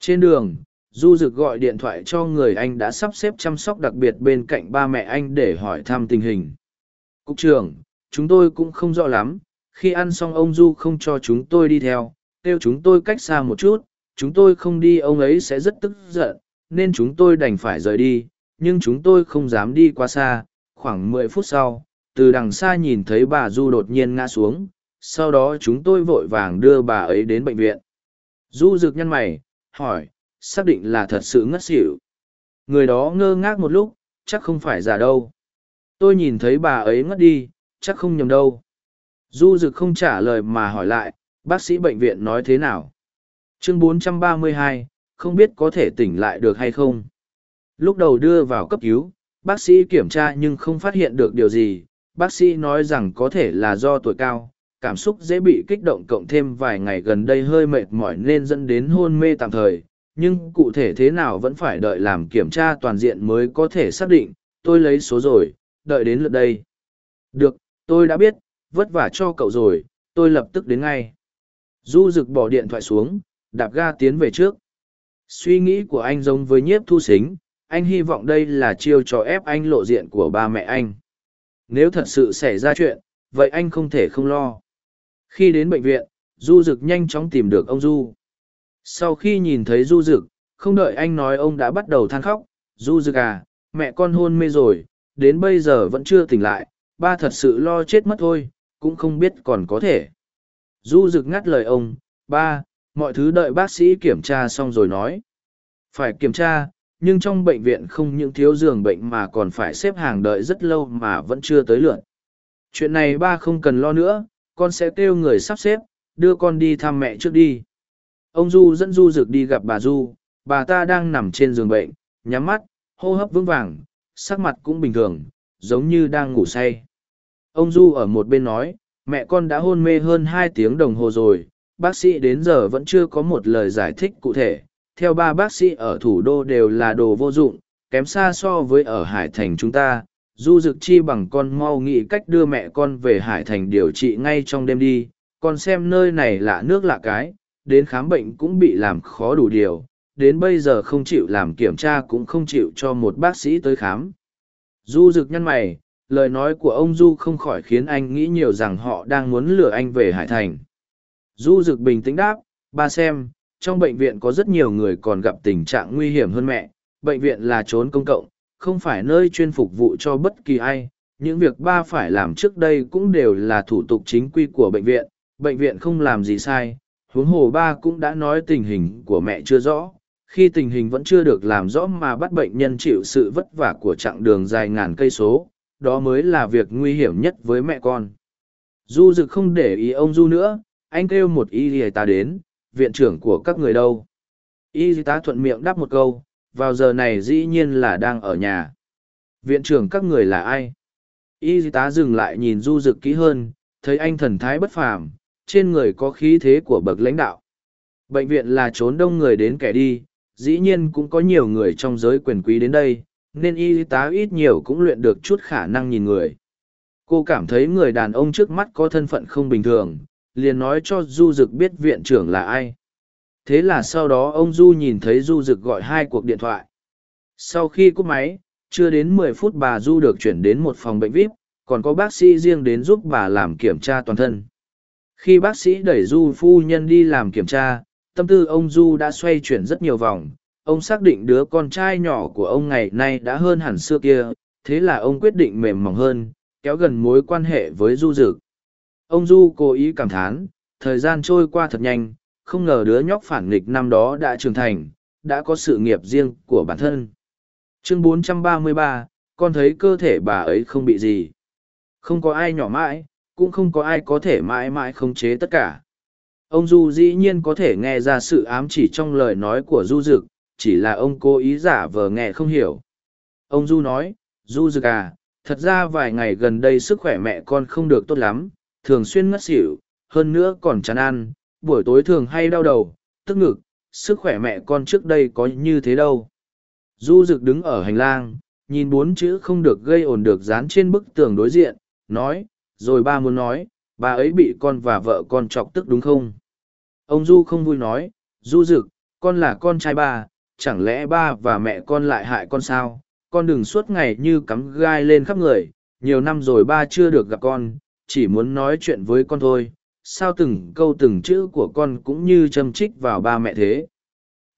Trên đường, du Dực gọi điện thoại cho người anh đã sắp xếp chăm sóc đặc biệt bên cạnh ba mẹ anh để hỏi thăm tình hình. Cục trưởng, chúng tôi cũng không rõ lắm, khi ăn xong ông du không cho chúng tôi đi theo, kêu chúng tôi cách xa một chút, chúng tôi không đi, ông ấy sẽ rất tức giận, nên chúng tôi đành phải rời đi nhưng chúng tôi không dám đi quá xa khoảng mười phút sau từ đằng xa nhìn thấy bà du đột nhiên ngã xuống sau đó chúng tôi vội vàng đưa bà ấy đến bệnh viện du rực nhăn mày hỏi xác định là thật sự ngất xỉu người đó ngơ ngác một lúc chắc không phải giả đâu tôi nhìn thấy bà ấy ngất đi chắc không nhầm đâu. Du Dực không trả lời mà hỏi lại, bác sĩ bệnh viện nói thế nào? Chương 432, không biết có thể tỉnh lại được hay không? Lúc đầu đưa vào cấp cứu, bác sĩ kiểm tra nhưng không phát hiện được điều gì. Bác sĩ nói rằng có thể là do tuổi cao, cảm xúc dễ bị kích động cộng thêm vài ngày gần đây hơi mệt mỏi nên dẫn đến hôn mê tạm thời. Nhưng cụ thể thế nào vẫn phải đợi làm kiểm tra toàn diện mới có thể xác định. Tôi lấy số rồi, đợi đến lượt đây. Được, tôi đã biết vất vả cho cậu rồi tôi lập tức đến ngay du rực bỏ điện thoại xuống đạp ga tiến về trước suy nghĩ của anh giống với nhiếp thu xính anh hy vọng đây là chiêu trò ép anh lộ diện của ba mẹ anh. Nếu thật sự xảy ra chuyện, vậy anh không thể không lo. Khi đến bệnh viện, du rực nhanh chóng tìm được ông du. Sau khi nhìn thấy du rực không đợi anh nói ông đã bắt đầu than khóc, du rực à mẹ con hôn mê rồi, đến bây giờ vẫn chưa tỉnh lại, ba thật sự lo chết mất thôi, cũng không biết còn có thể. Du rực ngắt lời ông, ba, mọi thứ đợi bác sĩ kiểm tra xong rồi nói. Phải kiểm tra nhưng trong bệnh viện không những thiếu giường bệnh mà còn phải xếp hàng đợi rất lâu mà vẫn chưa tới lượt chuyện này ba không cần lo nữa con sẽ kêu người sắp xếp đưa con đi thăm mẹ trước đi ông du dẫn du rực đi gặp bà du bà ta đang nằm trên giường bệnh nhắm mắt hô hấp vững vàng sắc mặt cũng bình thường giống như đang ngủ say Ông Du ở một bên nói, mẹ con đã hôn mê hơn hai tiếng đồng hồ rồi, bác sĩ đến giờ vẫn chưa có một lời giải thích cụ thể. Theo ba bác sĩ ở thủ đô đều là đồ vô dụng, kém xa so với ở Hải Thành chúng ta. Du Dực Chi bằng con mau nghĩ cách đưa mẹ con về Hải Thành điều trị ngay trong đêm đi, con xem nơi này lạ nước lạ cái, đến khám bệnh cũng bị làm khó đủ điều, đến bây giờ không chịu làm kiểm tra cũng không chịu cho một bác sĩ tới khám. Du Dực nhăn mày, lời nói của ông du không khỏi khiến anh nghĩ nhiều rằng họ đang muốn lừa anh về hải thành du Dực bình tĩnh đáp ba xem trong bệnh viện có rất nhiều người còn gặp tình trạng nguy hiểm hơn mẹ bệnh viện là trốn công cộng không phải nơi chuyên phục vụ cho bất kỳ ai. Những việc ba phải làm trước đây cũng đều là thủ tục chính quy của bệnh viện bệnh viện không làm gì sai. Huống hồ ba cũng đã nói tình hình của mẹ chưa rõ. Khi tình hình vẫn chưa được làm rõ mà bắt bệnh nhân chịu sự vất vả của chặng đường dài ngàn cây số đó mới là việc nguy hiểm nhất với mẹ con. Du Dực không để ý ông Du nữa, anh kêu một y y tá đến, viện trưởng của các người đâu. Y tá thuận miệng đáp một câu, vào giờ này dĩ nhiên là đang ở nhà. Viện trưởng các người là ai? Y tá dừng lại nhìn Du Dực kỹ hơn, thấy anh thần thái bất phàm, trên người có khí thế của bậc lãnh đạo. Bệnh viện là trốn đông người đến kẻ đi, dĩ nhiên cũng có nhiều người trong giới quyền quý đến đây, nên y tá ít nhiều cũng luyện được chút khả năng nhìn người cô cảm thấy người đàn ông trước mắt có thân phận không bình thường liền nói cho du Dực biết viện trưởng là ai. Thế là sau đó ông du nhìn thấy du Dực gọi hai cuộc điện thoại. Sau khi cúp máy, chưa đến mười phút bà du được chuyển đến một phòng bệnh vip, còn có bác sĩ riêng đến giúp bà làm kiểm tra toàn thân. Khi bác sĩ đẩy du phu nhân đi làm kiểm tra, tâm tư ông du đã xoay chuyển rất nhiều vòng. Ông xác định đứa con trai nhỏ của ông ngày nay đã hơn hẳn xưa kia, thế là ông quyết định mềm mỏng hơn, kéo gần mối quan hệ với du dực ông du cố ý cảm thán thời gian trôi qua thật nhanh không ngờ đứa nhóc phản nghịch năm đó đã trưởng thành đã có sự nghiệp riêng của bản thân. Chương 433, con thấy cơ thể bà ấy không bị gì. Không có ai nhỏ mãi cũng không có ai có thể mãi mãi khống chế tất cả. Ông du dĩ nhiên có thể nghe ra sự ám chỉ trong lời nói của du dực chỉ là ông cố ý giả vờ nghe không hiểu. Ông du nói du dực à thật ra vài ngày gần đây sức khỏe mẹ con không được tốt lắm thường xuyên ngất xỉu, hơn nữa còn chán ăn, buổi tối thường hay đau đầu, tức ngực, sức khỏe mẹ con trước đây có như thế đâu. Du dực đứng ở hành lang, nhìn bốn chữ không được gây ồn được dán trên bức tường đối diện, nói, rồi ba muốn nói, bà ấy bị con và vợ con chọc tức đúng không? Ông du không vui nói, du dực, con là con trai ba, chẳng lẽ ba và mẹ con lại hại con sao? Con đừng suốt ngày như cắm gai lên khắp người, nhiều năm rồi ba chưa được gặp con chỉ muốn nói chuyện với con thôi, sao từng câu từng chữ của con cũng như châm trích vào ba mẹ thế?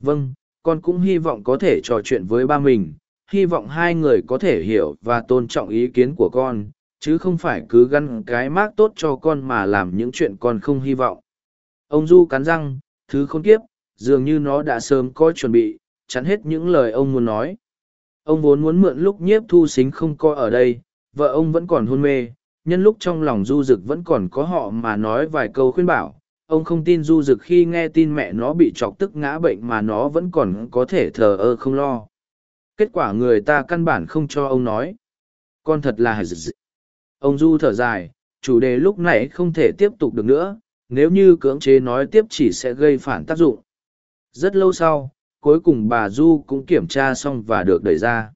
Vâng con cũng hy vọng có thể trò chuyện với ba mình, hy vọng hai người có thể hiểu và tôn trọng ý kiến của con, chứ không phải cứ gắn cái mác tốt cho con mà làm những chuyện con không hy vọng. Ông du cắn răng, thứ khốn kiếp, dường như nó đã sớm có chuẩn bị, chắn hết những lời ông muốn nói. Ông vốn muốn mượn lúc nhiếp thu xính không coi ở đây, vợ ông vẫn còn hôn mê nhân lúc trong lòng du Dực vẫn còn có họ mà nói vài câu khuyên bảo, ông không tin du Dực khi nghe tin mẹ nó bị chọc tức ngã bệnh mà nó vẫn còn có thể thờ ơ không lo. Kết quả người ta căn bản không cho ông nói. Con thật là ông du thở dài, chủ đề lúc này không thể tiếp tục được nữa, nếu như cưỡng chế nói tiếp chỉ sẽ gây phản tác dụng. Rất lâu sau, cuối cùng bà du cũng kiểm tra xong và được đẩy ra.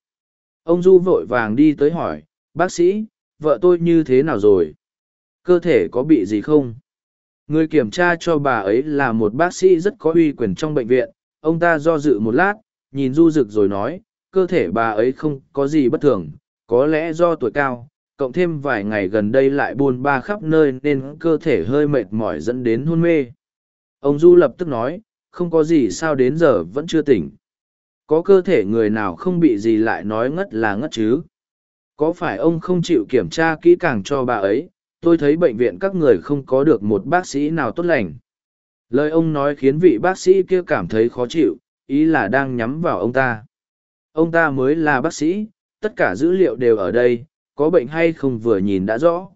Ông du vội vàng đi tới hỏi, bác sĩ vợ tôi như thế nào rồi? Cơ thể có bị gì không? Người kiểm tra cho bà ấy là một bác sĩ rất có uy quyền trong bệnh viện. Ông ta do dự một lát, nhìn du rực rồi nói, cơ thể bà ấy không có gì bất thường, có lẽ do tuổi cao, cộng thêm vài ngày gần đây lại buôn ba khắp nơi nên cơ thể hơi mệt mỏi dẫn đến hôn mê. Ông du lập tức nói, không có gì sao đến giờ vẫn chưa tỉnh. Có cơ thể người nào không bị gì lại nói ngất là ngất chứ? Có phải ông không chịu kiểm tra kỹ càng cho bà ấy? Tôi thấy bệnh viện các người không có được một bác sĩ nào tốt lành. Lời ông nói khiến vị bác sĩ kia cảm thấy khó chịu, ý là đang nhắm vào ông ta. Ông ta mới là bác sĩ, tất cả dữ liệu đều ở đây, có bệnh hay không vừa nhìn đã rõ.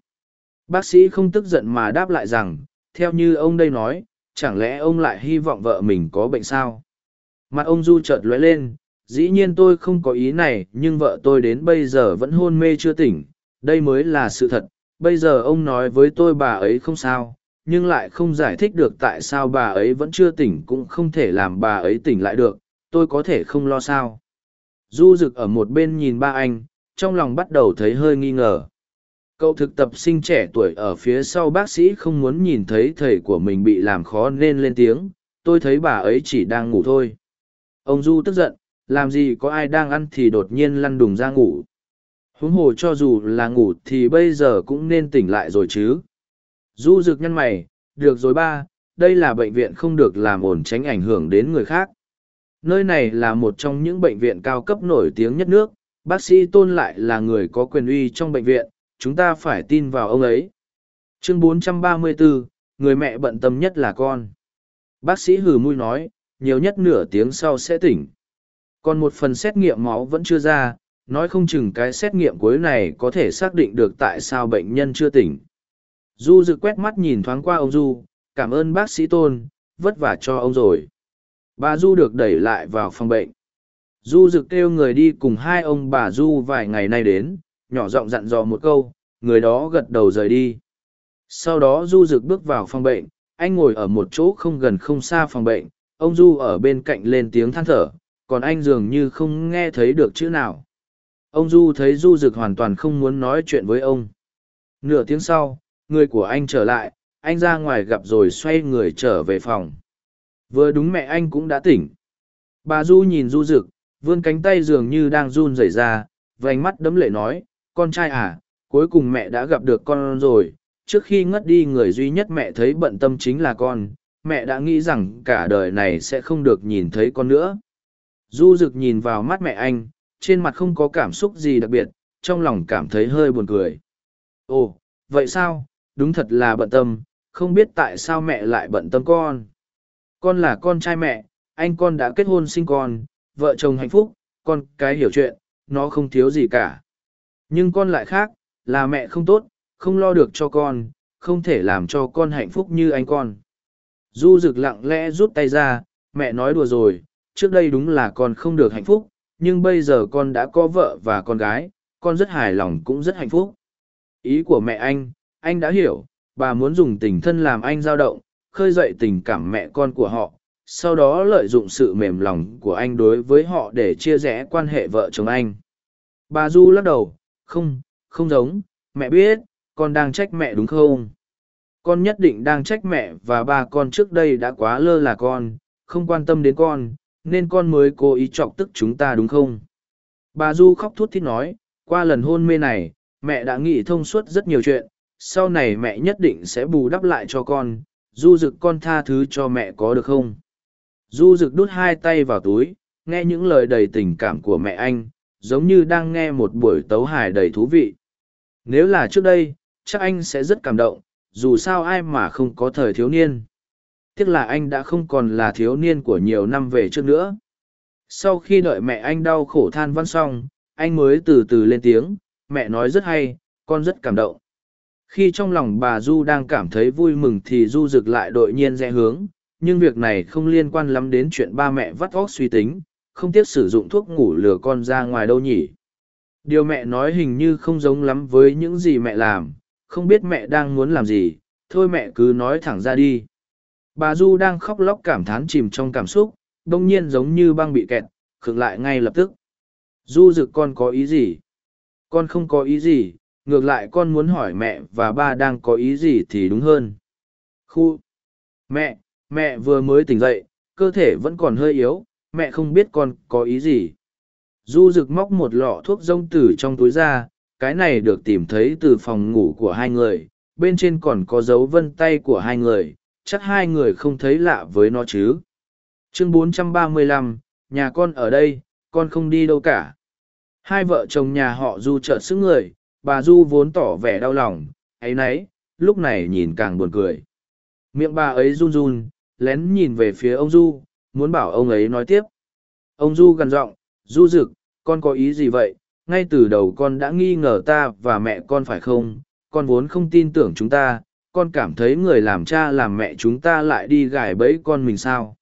Bác sĩ không tức giận mà đáp lại rằng, theo như ông đây nói, chẳng lẽ ông lại hy vọng vợ mình có bệnh sao? Mặt ông du chợt lóe lên dĩ nhiên tôi không có ý này, nhưng vợ tôi đến bây giờ vẫn hôn mê chưa tỉnh. Đây mới là sự thật. Bây giờ ông nói với tôi bà ấy không sao, nhưng lại không giải thích được tại sao bà ấy vẫn chưa tỉnh cũng không thể làm bà ấy tỉnh lại được. Tôi có thể không lo sao? Du rực ở một bên nhìn ba anh, trong lòng bắt đầu thấy hơi nghi ngờ. Cậu thực tập sinh trẻ tuổi ở phía sau bác sĩ không muốn nhìn thấy thầy của mình bị làm khó nên lên tiếng. Tôi thấy bà ấy chỉ đang ngủ thôi. Ông du tức giận làm gì có ai đang ăn thì đột nhiên lăn đùng ra ngủ. Huống hồ cho dù là ngủ thì bây giờ cũng nên tỉnh lại rồi chứ. Du rực nhăn mày được rồi ba đây là bệnh viện không được làm ổn tránh ảnh hưởng đến người khác. Nơi này là một trong những bệnh viện cao cấp nổi tiếng nhất nước bác sĩ tôn lại là người có quyền uy trong bệnh viện chúng ta phải tin vào ông ấy. Chương 434, người mẹ bận tâm nhất là con. Bác sĩ hừ mui nói nhiều nhất nửa tiếng sau sẽ tỉnh còn một phần xét nghiệm máu vẫn chưa ra, nói không chừng cái xét nghiệm cuối này có thể xác định được tại sao bệnh nhân chưa tỉnh. Du dự quét mắt nhìn thoáng qua ông du, cảm ơn bác sĩ tôn, vất vả cho ông rồi. Bà du được đẩy lại vào phòng bệnh. Du dự kêu người đi cùng hai ông bà du vài ngày nay đến, nhỏ giọng dặn dò một câu, người đó gật đầu rời đi. Sau đó du rực bước vào phòng bệnh, anh ngồi ở một chỗ không gần không xa phòng bệnh, ông du ở bên cạnh lên tiếng than thở còn anh dường như không nghe thấy được chữ nào. Ông du thấy du rực hoàn toàn không muốn nói chuyện với ông. Nửa tiếng sau, người của anh trở lại, anh ra ngoài gặp rồi xoay người trở về phòng. Vừa đúng mẹ anh cũng đã tỉnh. Bà du nhìn du rực vươn cánh tay dường như đang run rẩy ra, vành mắt đấm lệ nói, con trai à cuối cùng mẹ đã gặp được con rồi. Trước khi ngất đi, người duy nhất mẹ thấy bận tâm chính là con. Mẹ đã nghĩ rằng cả đời này sẽ không được nhìn thấy con nữa du rực nhìn vào mắt mẹ anh, trên mặt không có cảm xúc gì đặc biệt, trong lòng cảm thấy hơi buồn cười. Ồ, vậy sao? Đúng thật là bận tâm, không biết tại sao mẹ lại bận tâm con. Con là con trai mẹ, anh con đã kết hôn sinh con, vợ chồng hạnh phúc, con cái hiểu chuyện, nó không thiếu gì cả. Nhưng con lại khác, là mẹ không tốt, không lo được cho con, không thể làm cho con hạnh phúc như anh con. Du rực lặng lẽ rút tay ra, mẹ nói đùa rồi trước đây đúng là con không được hạnh phúc, nhưng bây giờ con đã có vợ và con gái, con rất hài lòng cũng rất hạnh phúc. Ý của mẹ anh anh đã hiểu, bà muốn dùng tình thân làm anh dao động, khơi dậy tình cảm mẹ con của họ, sau đó lợi dụng sự mềm lòng của anh đối với họ để chia rẽ quan hệ vợ chồng anh. Bà du lắc đầu, không không giống, mẹ biết, con đang trách mẹ đúng không? Con nhất định đang trách mẹ và ba con trước đây đã quá lơ là con, không quan tâm đến con nên con mới cố ý chọc tức chúng ta đúng không? Bà du khóc thút thít nói, qua lần hôn mê này, mẹ đã nghĩ thông suốt rất nhiều chuyện, sau này mẹ nhất định sẽ bù đắp lại cho con, du rực con tha thứ cho mẹ có được không? Du rực đút hai tay vào túi, nghe những lời đầy tình cảm của mẹ anh, giống như đang nghe một buổi tấu hài đầy thú vị. Nếu là trước đây, chắc anh sẽ rất cảm động, dù sao ai mà không có thời thiếu niên tiếc là anh đã không còn là thiếu niên của nhiều năm về trước nữa. Sau khi đợi mẹ anh đau khổ than văn xong, anh mới từ từ lên tiếng, mẹ nói rất hay, con rất cảm động. Khi trong lòng bà du đang cảm thấy vui mừng thì du rực lại đội nhiên rẽ hướng, nhưng việc này không liên quan lắm đến chuyện ba mẹ vắt óc suy tính, không tiếc sử dụng thuốc ngủ lừa con ra ngoài đâu nhỉ. Điều mẹ nói hình như không giống lắm với những gì mẹ làm, không biết mẹ đang muốn làm gì, thôi mẹ cứ nói thẳng ra đi bà du đang khóc lóc cảm thán chìm trong cảm xúc, đông nhiên giống như băng bị kẹt, khựng lại ngay lập tức. Du rực con có ý gì? Con không có ý gì, ngược lại con muốn hỏi mẹ và ba đang có ý gì thì đúng hơn. Khu! Mẹ mẹ vừa mới tỉnh dậy, cơ thể vẫn còn hơi yếu, mẹ không biết con có ý gì. Du rực móc một lọ thuốc rông tử trong túi ra, cái này được tìm thấy từ phòng ngủ của hai người, bên trên còn có dấu vân tay của hai người chắc hai người không thấy lạ với nó chứ? Chương 435, nhà con ở đây con không đi đâu cả. Hai vợ chồng nhà họ du trợn sức người bà du vốn tỏ vẻ đau lòng ấy nấy lúc này nhìn càng buồn cười. Miệng bà ấy run run lén nhìn về phía ông du muốn bảo ông ấy nói tiếp. Ông du gằn giọng du rực con có ý gì vậy? Ngay từ đầu con đã nghi ngờ ta và mẹ con phải không? Con vốn không tin tưởng chúng ta con cảm thấy người làm cha làm mẹ chúng ta lại đi gài bẫy con mình sao?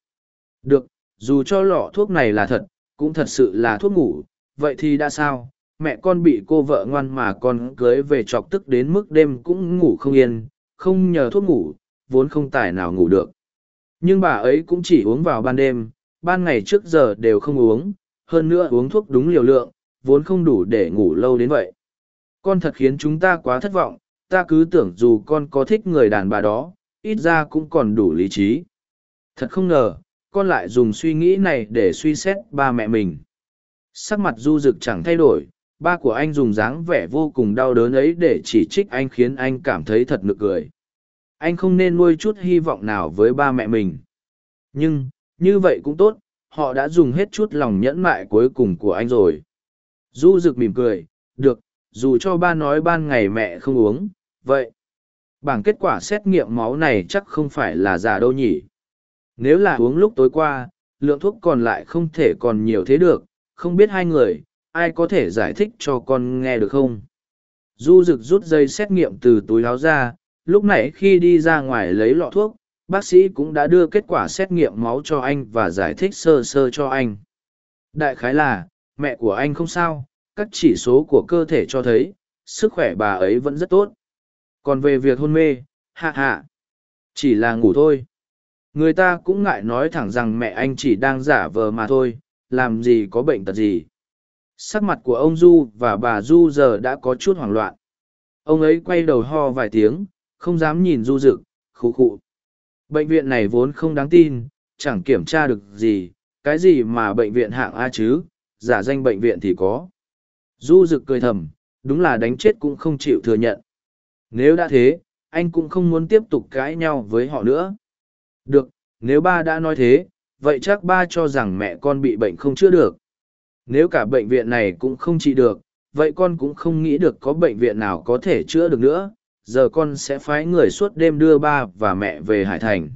Được, dù cho lọ thuốc này là thật, cũng thật sự là thuốc ngủ, vậy thì đã sao? Mẹ con bị cô vợ ngoan mà con cưới về chọc tức đến mức đêm cũng ngủ không yên, không nhờ thuốc ngủ, vốn không tài nào ngủ được. Nhưng bà ấy cũng chỉ uống vào ban đêm, ban ngày trước giờ đều không uống, hơn nữa uống thuốc đúng liều lượng, vốn không đủ để ngủ lâu đến vậy. Con thật khiến chúng ta quá thất vọng ta cứ tưởng dù con có thích người đàn bà đó, ít ra cũng còn đủ lý trí. Thật không ngờ, con lại dùng suy nghĩ này để suy xét ba mẹ mình. Sắc mặt du rực chẳng thay đổi, ba của anh dùng dáng vẻ vô cùng đau đớn ấy để chỉ trích anh khiến anh cảm thấy thật nực cười. Anh không nên nuôi chút hy vọng nào với ba mẹ mình. Nhưng, như vậy cũng tốt, họ đã dùng hết chút lòng nhẫn mại cuối cùng của anh rồi. Du rực mỉm cười, được, dù cho ba nói ban ngày mẹ không uống vậy, bảng kết quả xét nghiệm máu này chắc không phải là giả đâu nhỉ? Nếu là uống lúc tối qua, lượng thuốc còn lại không thể còn nhiều thế được, không biết hai người, ai có thể giải thích cho con nghe được không? Du rực rút dây xét nghiệm từ túi láo ra, lúc nãy khi đi ra ngoài lấy lọ thuốc, bác sĩ cũng đã đưa kết quả xét nghiệm máu cho anh và giải thích sơ sơ cho anh. Đại khái là, mẹ của anh không sao, các chỉ số của cơ thể cho thấy, sức khỏe bà ấy vẫn rất tốt còn về việc hôn mê hạ hạ chỉ là ngủ thôi. Người ta cũng ngại nói thẳng rằng mẹ anh chỉ đang giả vờ mà thôi, làm gì có bệnh tật gì. Sắc mặt của ông du và bà du giờ đã có chút hoảng loạn. Ông ấy quay đầu ho vài tiếng, không dám nhìn du rực khụ khụ. Bệnh viện này vốn không đáng tin, chẳng kiểm tra được gì, cái gì mà bệnh viện hạng a chứ, giả danh bệnh viện thì có. Du rực cười thầm, đúng là đánh chết cũng không chịu thừa nhận nếu đã thế anh cũng không muốn tiếp tục cãi nhau với họ nữa. Được nếu ba đã nói thế vậy chắc ba cho rằng mẹ con bị bệnh không chữa được. Nếu cả bệnh viện này cũng không trị được vậy con cũng không nghĩ được có bệnh viện nào có thể chữa được nữa. Giờ con sẽ phái người suốt đêm đưa ba và mẹ về hải thành.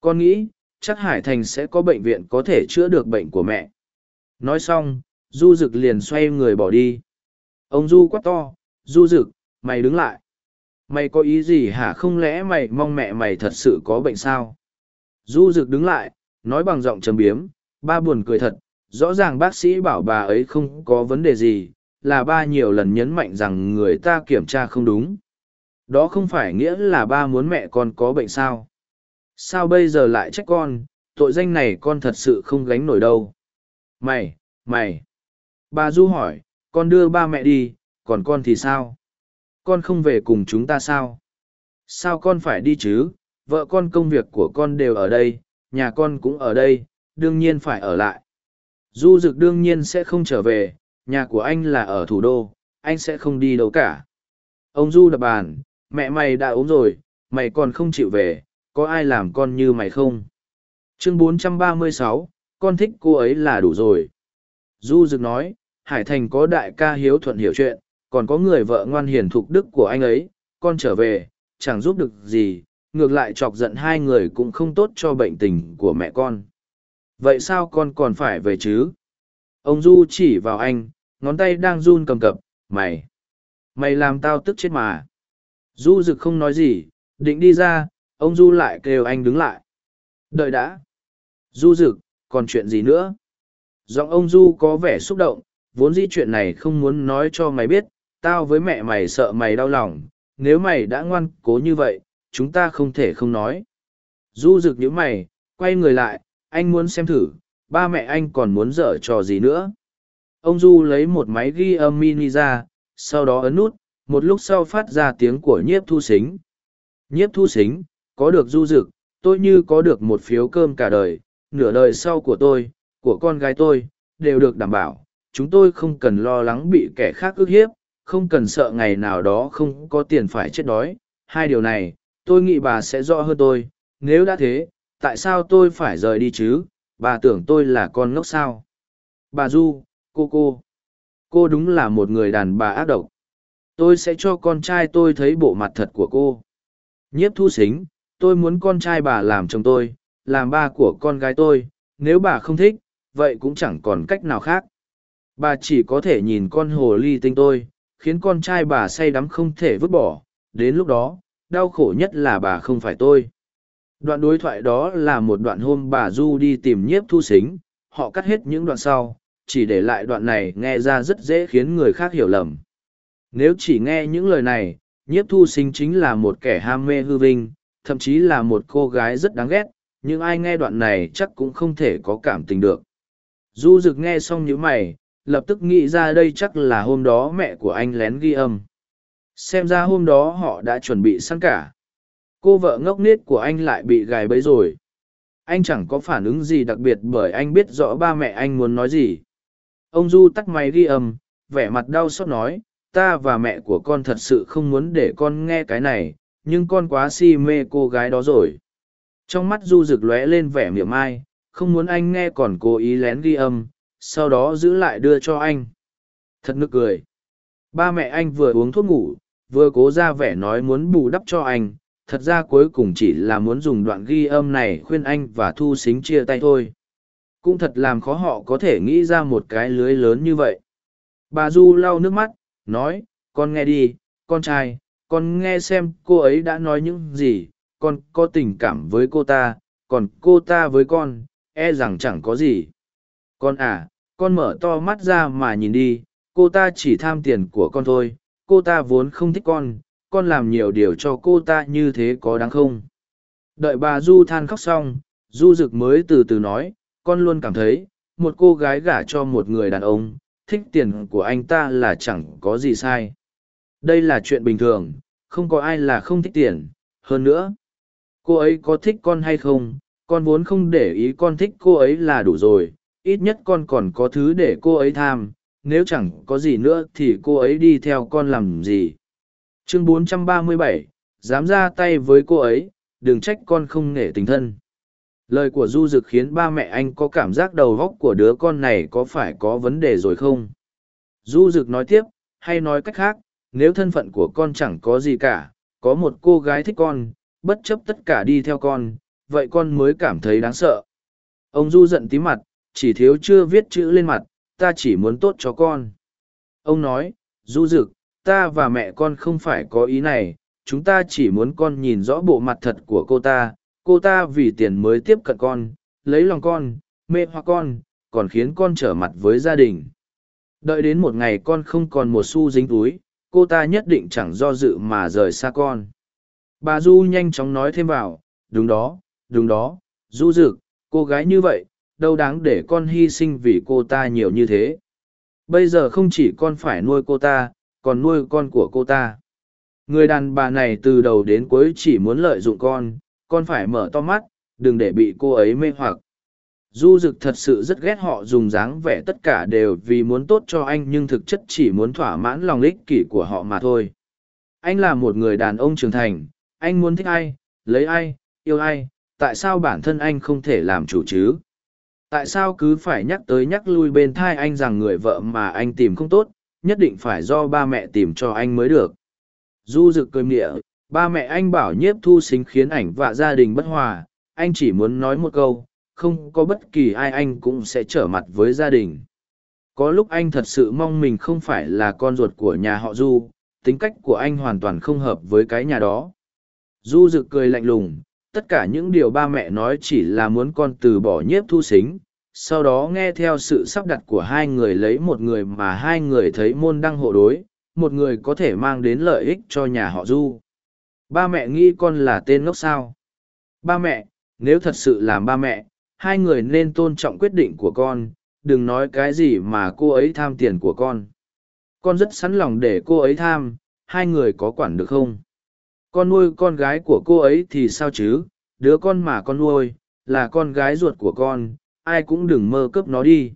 Con nghĩ chắc hải thành sẽ có bệnh viện có thể chữa được bệnh của mẹ. Nói xong du Dực liền xoay người bỏ đi. Ông du quát to du Dực, mày đứng lại mày có ý gì hả? Không lẽ mày mong mẹ mày thật sự có bệnh sao? Du rực đứng lại, nói bằng giọng trầm biếm, ba buồn cười thật, rõ ràng bác sĩ bảo bà ấy không có vấn đề gì, là ba nhiều lần nhấn mạnh rằng người ta kiểm tra không đúng. Đó không phải nghĩa là ba muốn mẹ con có bệnh sao? Sao bây giờ lại trách con? Tội danh này con thật sự không gánh nổi đâu. Mày mày. Bà du hỏi, con đưa ba mẹ đi, còn con thì sao? Con không về cùng chúng ta sao? Sao con phải đi chứ? Vợ con công việc của con đều ở đây nhà con cũng ở đây đương nhiên phải ở lại. Du dực đương nhiên sẽ không trở về nhà của anh là ở thủ đô anh sẽ không đi đâu cả. Ông du đập bàn mẹ mày đã ốm rồi mày còn không chịu về có ai làm con như mày không? Chương 436, con thích cô ấy là đủ rồi. Du dực nói hải thành có đại ca hiếu thuận hiểu chuyện còn có người vợ ngoan hiền thục đức của anh ấy, con trở về, chẳng giúp được gì, ngược lại chọc giận hai người cũng không tốt cho bệnh tình của mẹ con. Vậy sao con còn phải về chứ? Ông du chỉ vào anh, ngón tay đang run cầm cập, mày mày làm tao tức chết mà. Du rực không nói gì, định đi ra, ông du lại kêu anh đứng lại. Đợi đã. Du rực còn chuyện gì nữa? Giọng ông du có vẻ xúc động, vốn dĩ chuyện này không muốn nói cho mày biết tao với mẹ mày sợ mày đau lòng, nếu mày đã ngoan cố như vậy, chúng ta không thể không nói. Du rực nhíu mày, quay người lại, anh muốn xem thử, ba mẹ anh còn muốn dở trò gì nữa. Ông du lấy một máy ghi âm mini ra, sau đó ấn nút, một lúc sau phát ra tiếng của nhiếp thu xính nhiếp thu xính có được du rực, tôi như có được một phiếu cơm cả đời, nửa đời sau của tôi, của con gái tôi, đều được đảm bảo, chúng tôi không cần lo lắng bị kẻ khác ức hiếp không cần sợ ngày nào đó không có tiền phải chết đói. Hai điều này, tôi nghĩ bà sẽ rõ hơn tôi. Nếu đã thế, tại sao tôi phải rời đi chứ? Bà tưởng tôi là con ngốc sao? Bà du, cô cô. Cô đúng là một người đàn bà ác độc. Tôi sẽ cho con trai tôi thấy bộ mặt thật của cô. Nhiếp thu xính, tôi muốn con trai bà làm chồng tôi, làm ba của con gái tôi. Nếu bà không thích, vậy cũng chẳng còn cách nào khác. Bà chỉ có thể nhìn con hồ ly tinh tôi khiến con trai bà say đắm không thể vứt bỏ, đến lúc đó, đau khổ nhất là bà không phải tôi. Đoạn đối thoại đó là một đoạn hôm bà du đi tìm nhiếp thu xính, họ cắt hết những đoạn sau, chỉ để lại đoạn này nghe ra rất dễ khiến người khác hiểu lầm. Nếu chỉ nghe những lời này, nhiếp thu xính chính là một kẻ ham mê hư vinh, thậm chí là một cô gái rất đáng ghét, nhưng ai nghe đoạn này chắc cũng không thể có cảm tình được. Du rực nghe xong những mày lập tức nghĩ ra đây chắc là hôm đó mẹ của anh lén ghi âm. Xem ra hôm đó họ đã chuẩn bị sẵn cả. Cô vợ ngốc nghếch của anh lại bị gài bẫy rồi. Anh chẳng có phản ứng gì đặc biệt bởi anh biết rõ ba mẹ anh muốn nói gì. Ông du tắt máy ghi âm, vẻ mặt đau xót nói, ta và mẹ của con thật sự không muốn để con nghe cái này, nhưng con quá si mê cô gái đó rồi. Trong mắt du rực lóe lên vẻ miệng ai không muốn anh nghe còn cố ý lén ghi âm sau đó giữ lại đưa cho anh. Thật nực cười. Ba mẹ anh vừa uống thuốc ngủ, vừa cố ra vẻ nói muốn bù đắp cho anh, thật ra cuối cùng chỉ là muốn dùng đoạn ghi âm này khuyên anh và thu xính chia tay thôi. Cũng thật làm khó họ có thể nghĩ ra một cái lưới lớn như vậy. Bà du lau nước mắt, nói, con nghe đi, con trai, con nghe xem cô ấy đã nói những gì, con có tình cảm với cô ta, còn cô ta với con e rằng chẳng có gì con à con mở to mắt ra mà nhìn đi cô ta chỉ tham tiền của con thôi cô ta vốn không thích con con làm nhiều điều cho cô ta như thế có đáng không đợi bà du than khóc xong du rực mới từ từ nói con luôn cảm thấy một cô gái gả cho một người đàn ông thích tiền của anh ta là chẳng có gì sai. Đây là chuyện bình thường, không có ai là không thích tiền. Hơn nữa, cô ấy có thích con hay không, con vốn không để ý con thích cô ấy là đủ rồi, ít nhất con còn có thứ để cô ấy tham, nếu chẳng có gì nữa thì cô ấy đi theo con làm gì. Chương 437, dám ra tay với cô ấy, đừng trách con không nể tình thân. Lời của Du Dực khiến ba mẹ anh có cảm giác đầu góc của đứa con này có phải có vấn đề rồi không? Du Dực nói tiếp, hay nói cách khác, nếu thân phận của con chẳng có gì cả, có một cô gái thích con, bất chấp tất cả đi theo con, vậy con mới cảm thấy đáng sợ. Ông Du giận tí mặt, chỉ thiếu chưa viết chữ lên mặt, ta chỉ muốn tốt cho con. Ông nói, Du Dực, ta và mẹ con không phải có ý này, chúng ta chỉ muốn con nhìn rõ bộ mặt thật của cô ta, cô ta vì tiền mới tiếp cận con, lấy lòng con, mê hoặc con, còn khiến con trở mặt với gia đình. Đợi đến một ngày con không còn một xu dính túi, cô ta nhất định chẳng do dự mà rời xa con. Bà Du nhanh chóng nói thêm vào, đúng đó, đúng đó, Du Dực, cô gái như vậy, đâu đáng để con hy sinh vì cô ta nhiều như thế. Bây giờ không chỉ con phải nuôi cô ta, còn nuôi con của cô ta. Người đàn bà này từ đầu đến cuối chỉ muốn lợi dụng con, con phải mở to mắt, đừng để bị cô ấy mê hoặc. Du Dực thật sự rất ghét họ dùng dáng vẻ tất cả đều vì muốn tốt cho anh nhưng thực chất chỉ muốn thỏa mãn lòng ích kỷ của họ mà thôi. Anh là một người đàn ông trưởng thành, anh muốn thích ai, lấy ai, yêu ai, tại sao bản thân anh không thể làm chủ chứ? Tại sao cứ phải nhắc tới nhắc lui bên thai anh rằng người vợ mà anh tìm không tốt, nhất định phải do ba mẹ tìm cho anh mới được? Du Dực cười mịa, ba mẹ anh bảo nhiếp thu xính khiến ảnh và gia đình bất hòa, anh chỉ muốn nói một câu, không có bất kỳ ai anh cũng sẽ trở mặt với gia đình. Có lúc anh thật sự mong mình không phải là con ruột của nhà họ Du, tính cách của anh hoàn toàn không hợp với cái nhà đó. Du rực cười lạnh lùng, tất cả những điều ba mẹ nói chỉ là muốn con từ bỏ nhiếp thu xính, sau đó nghe theo sự sắp đặt của hai người lấy một người mà hai người thấy môn đăng hộ đối, một người có thể mang đến lợi ích cho nhà họ Du. Ba mẹ nghĩ con là tên ngốc sao? Ba mẹ, nếu thật sự làm ba mẹ, hai người nên tôn trọng quyết định của con, đừng nói cái gì mà cô ấy tham tiền của con. Con rất sẵn lòng để cô ấy tham, hai người có quản được không? Con nuôi con gái của cô ấy thì sao chứ, đứa con mà con nuôi, là con gái ruột của con, ai cũng đừng mơ cướp nó đi.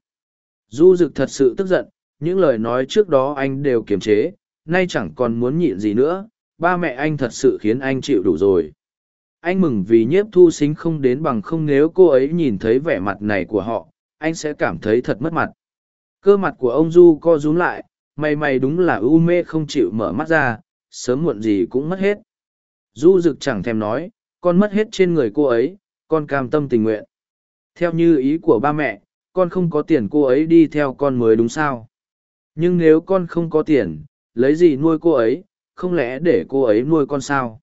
Du Dực thật sự tức giận, những lời nói trước đó anh đều kiềm chế, nay chẳng còn muốn nhịn gì nữa, ba mẹ anh thật sự khiến anh chịu đủ rồi. Anh mừng vì nhiếp thu xính không đến bằng không nếu cô ấy nhìn thấy vẻ mặt này của họ anh sẽ cảm thấy thật mất mặt. Cơ mặt của ông du co rúm lại may may đúng là u mê không chịu mở mắt ra sớm muộn gì cũng mất hết du rực chẳng thèm nói con mất hết trên người cô ấy con cam tâm tình nguyện theo như ý của ba mẹ con không có tiền cô ấy đi theo con mới đúng sao nhưng nếu con không có tiền lấy gì nuôi cô ấy không lẽ để cô ấy nuôi con sao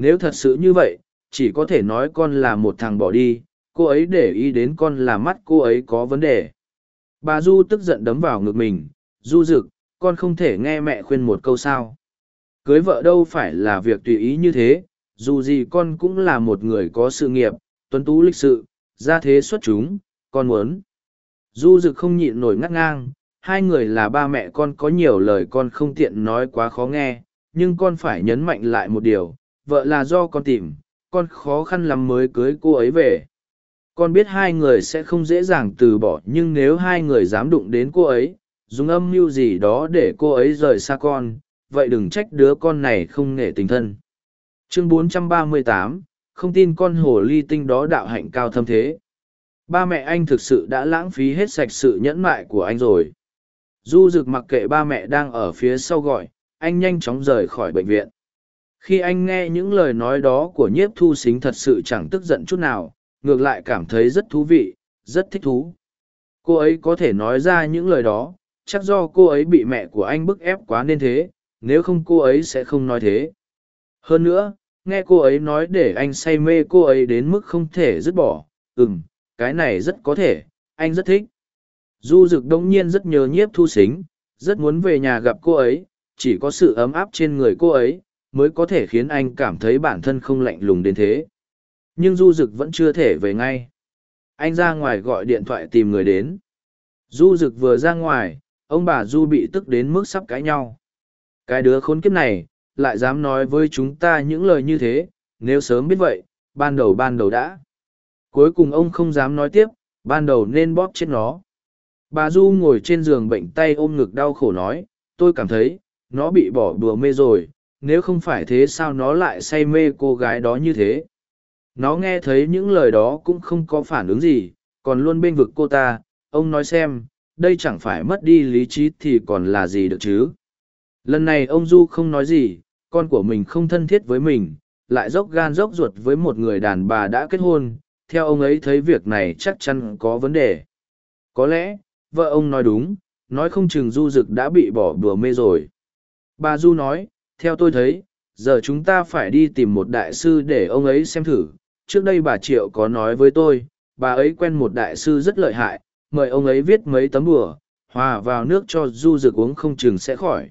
nếu thật sự như vậy, chỉ có thể nói con là một thằng bỏ đi, cô ấy để ý đến con là mắt cô ấy có vấn đề. Bà Du tức giận đấm vào ngực mình, Du rực, con không thể nghe mẹ khuyên một câu sao. Cưới vợ đâu phải là việc tùy ý như thế, dù gì con cũng là một người có sự nghiệp, tuấn tú lịch sự, ra thế xuất chúng, con muốn. Du dực không nhịn nổi ngắt ngang, hai người là ba mẹ con có nhiều lời con không tiện nói quá khó nghe, nhưng con phải nhấn mạnh lại một điều, vợ là do con tìm con khó khăn lắm mới cưới cô ấy về con biết hai người sẽ không dễ dàng từ bỏ nhưng nếu hai người dám đụng đến cô ấy dùng âm mưu gì đó để cô ấy rời xa con vậy đừng trách đứa con này không nể tình thân. Chương 438, không tin con hồ ly tinh đó đạo hạnh cao thâm thế. Ba mẹ anh thực sự đã lãng phí hết sạch sự nhẫn mại của anh rồi. Du rực mặc kệ ba mẹ đang ở phía sau gọi anh nhanh chóng rời khỏi bệnh viện. Khi anh nghe những lời nói đó của nhiếp thu xính thật sự chẳng tức giận chút nào ngược lại cảm thấy rất thú vị rất thích thú. Cô ấy có thể nói ra những lời đó chắc do cô ấy bị mẹ của anh bức ép quá nên thế nếu không cô ấy sẽ không nói thế. Hơn nữa, nghe cô ấy nói để anh say mê cô ấy đến mức không thể dứt bỏ. Ừ m cái này rất có thể, anh rất thích. Du rực đống nhiên rất nhớ nhiếp thu xính rất muốn về nhà gặp cô ấy, chỉ có sự ấm áp trên người cô ấy mới có thể khiến anh cảm thấy bản thân không lạnh lùng đến thế. Nhưng du rực vẫn chưa thể về ngay. Anh ra ngoài gọi điện thoại tìm người đến. Du rực vừa ra ngoài, ông bà Du bị tức đến mức sắp cãi nhau. Cái đứa khốn kiếp này, lại dám nói với chúng ta những lời như thế, nếu sớm biết vậy, ban đầu ban đầu đã. Cuối cùng ông không dám nói tiếp, ban đầu nên bóp chết nó. Bà Du ngồi trên giường bệnh tay ôm ngực đau khổ nói, tôi cảm thấy, nó bị bỏ đùa mê rồi, nếu không phải thế sao nó lại say mê cô gái đó như thế. Nó nghe thấy những lời đó cũng không có phản ứng gì, còn luôn bên vực cô ta, ông nói xem, đây chẳng phải mất đi lý trí thì còn là gì được chứ. Lần này ông Du không nói gì, con của mình không thân thiết với mình, lại dốc gan dốc ruột với một người đàn bà đã kết hôn, theo ông ấy thấy việc này chắc chắn có vấn đề. Có lẽ, vợ ông nói đúng, nói không chừng Du Dực đã bị bỏ đùa mê rồi. Bà Du nói, theo tôi thấy, giờ chúng ta phải đi tìm một đại sư để ông ấy xem thử. Trước đây bà Triệu có nói với tôi, bà ấy quen một đại sư rất lợi hại, mời ông ấy viết mấy tấm bùa, hòa vào nước cho Du Dực uống không chừng sẽ khỏi.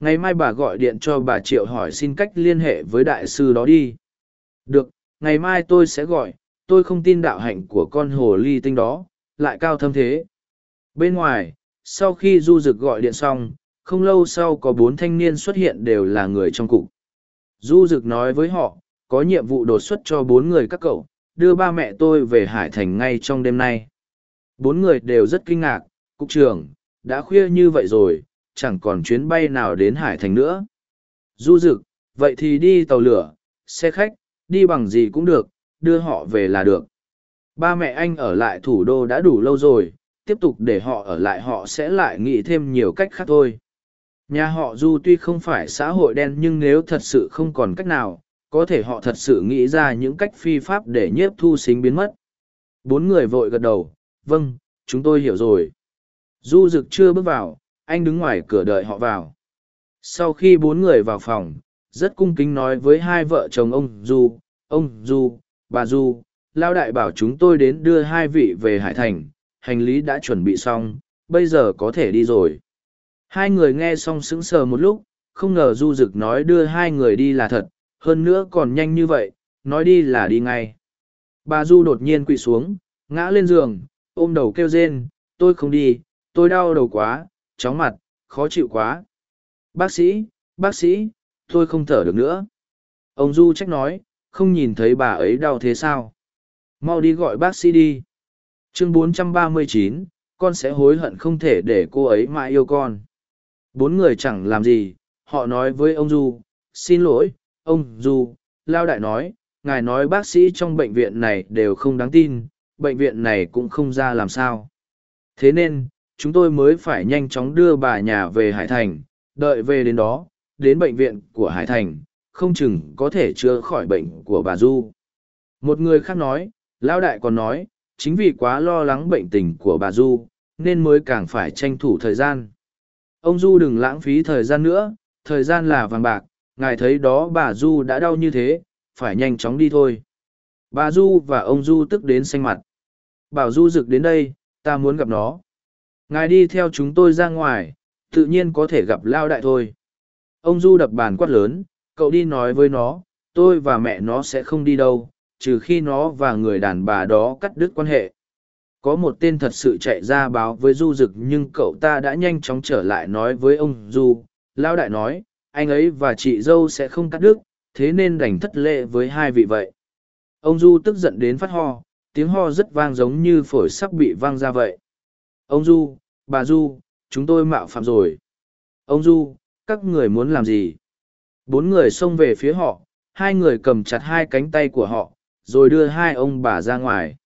Ngày mai bà gọi điện cho bà Triệu hỏi xin cách liên hệ với đại sư đó đi. Được, ngày mai tôi sẽ gọi, tôi không tin đạo hạnh của con hồ ly tinh đó, lại cao thâm thế. Bên ngoài, sau khi Du Dực gọi điện xong, không lâu sau có bốn thanh niên xuất hiện đều là người trong cục. Du Dực nói với họ, có nhiệm vụ đột xuất cho bốn người các cậu, đưa ba mẹ tôi về Hải Thành ngay trong đêm nay. Bốn người đều rất kinh ngạc, cục trưởng, đã khuya như vậy rồi, chẳng còn chuyến bay nào đến Hải Thành nữa. Du Dực, vậy thì đi tàu lửa, xe khách, đi bằng gì cũng được, đưa họ về là được. Ba mẹ anh ở lại thủ đô đã đủ lâu rồi, tiếp tục để họ ở lại họ sẽ lại nghĩ thêm nhiều cách khác thôi. Nhà họ Du tuy không phải xã hội đen nhưng nếu thật sự không còn cách nào, có thể họ thật sự nghĩ ra những cách phi pháp để nhiếp thu xính biến mất. Bốn người vội gật đầu, vâng, chúng tôi hiểu rồi. Du Dực chưa bước vào, anh đứng ngoài cửa đợi họ vào. Sau khi bốn người vào phòng, rất cung kính nói với hai vợ chồng ông Du, ông Du, bà Du, Lao Đại bảo chúng tôi đến đưa hai vị về Hải Thành, hành lý đã chuẩn bị xong, bây giờ có thể đi rồi. Hai người nghe xong sững sờ một lúc, không ngờ Du Dực nói đưa hai người đi là thật, hơn nữa còn nhanh như vậy, nói đi là đi ngay. Bà Du đột nhiên quỵ xuống, ngã lên giường, ôm đầu kêu rên, tôi không đi, tôi đau đầu quá, chóng mặt, khó chịu quá. Bác sĩ, bác sĩ, tôi không thở được nữa. Ông Du trách nói, không nhìn thấy bà ấy đau thế sao? Mau đi gọi bác sĩ đi. Chương 439, con sẽ hối hận không thể để cô ấy mãi yêu con. Bốn người chẳng làm gì, họ nói với ông Du, xin lỗi, ông Du, Lao Đại nói, ngài nói bác sĩ trong bệnh viện này đều không đáng tin, bệnh viện này cũng không ra làm sao. Thế nên, chúng tôi mới phải nhanh chóng đưa bà nhà về Hải Thành, đợi về đến đó, đến bệnh viện của Hải Thành, không chừng có thể chữa khỏi bệnh của bà Du. Một người khác nói, Lão Đại còn nói, chính vì quá lo lắng bệnh tình của bà Du, nên mới càng phải tranh thủ thời gian. Ông Du đừng lãng phí thời gian nữa, thời gian là vàng bạc, ngài thấy đó bà Du đã đau như thế, phải nhanh chóng đi thôi. Bà Du và ông Du tức đến xanh mặt. Bảo Du rực đến đây, ta muốn gặp nó. Ngài đi theo chúng tôi ra ngoài, tự nhiên có thể gặp Lao Đại thôi. Ông Du đập bàn quát lớn, cậu đi nói với nó, tôi và mẹ nó sẽ không đi đâu, trừ khi nó và người đàn bà đó cắt đứt quan hệ. Có một tên thật sự chạy ra báo với Du Dực nhưng cậu ta đã nhanh chóng trở lại nói với ông Du. Lao đại nói, anh ấy và chị dâu sẽ không cắt đứt, thế nên đành thất lệ với hai vị vậy. Ông Du tức giận đến phát ho, tiếng ho rất vang giống như phổi sắp bị vang ra vậy. Ông Du, bà Du, chúng tôi mạo phạm rồi. Ông Du, các người muốn làm gì? Bốn người xông về phía họ, hai người cầm chặt hai cánh tay của họ, rồi đưa hai ông bà ra ngoài.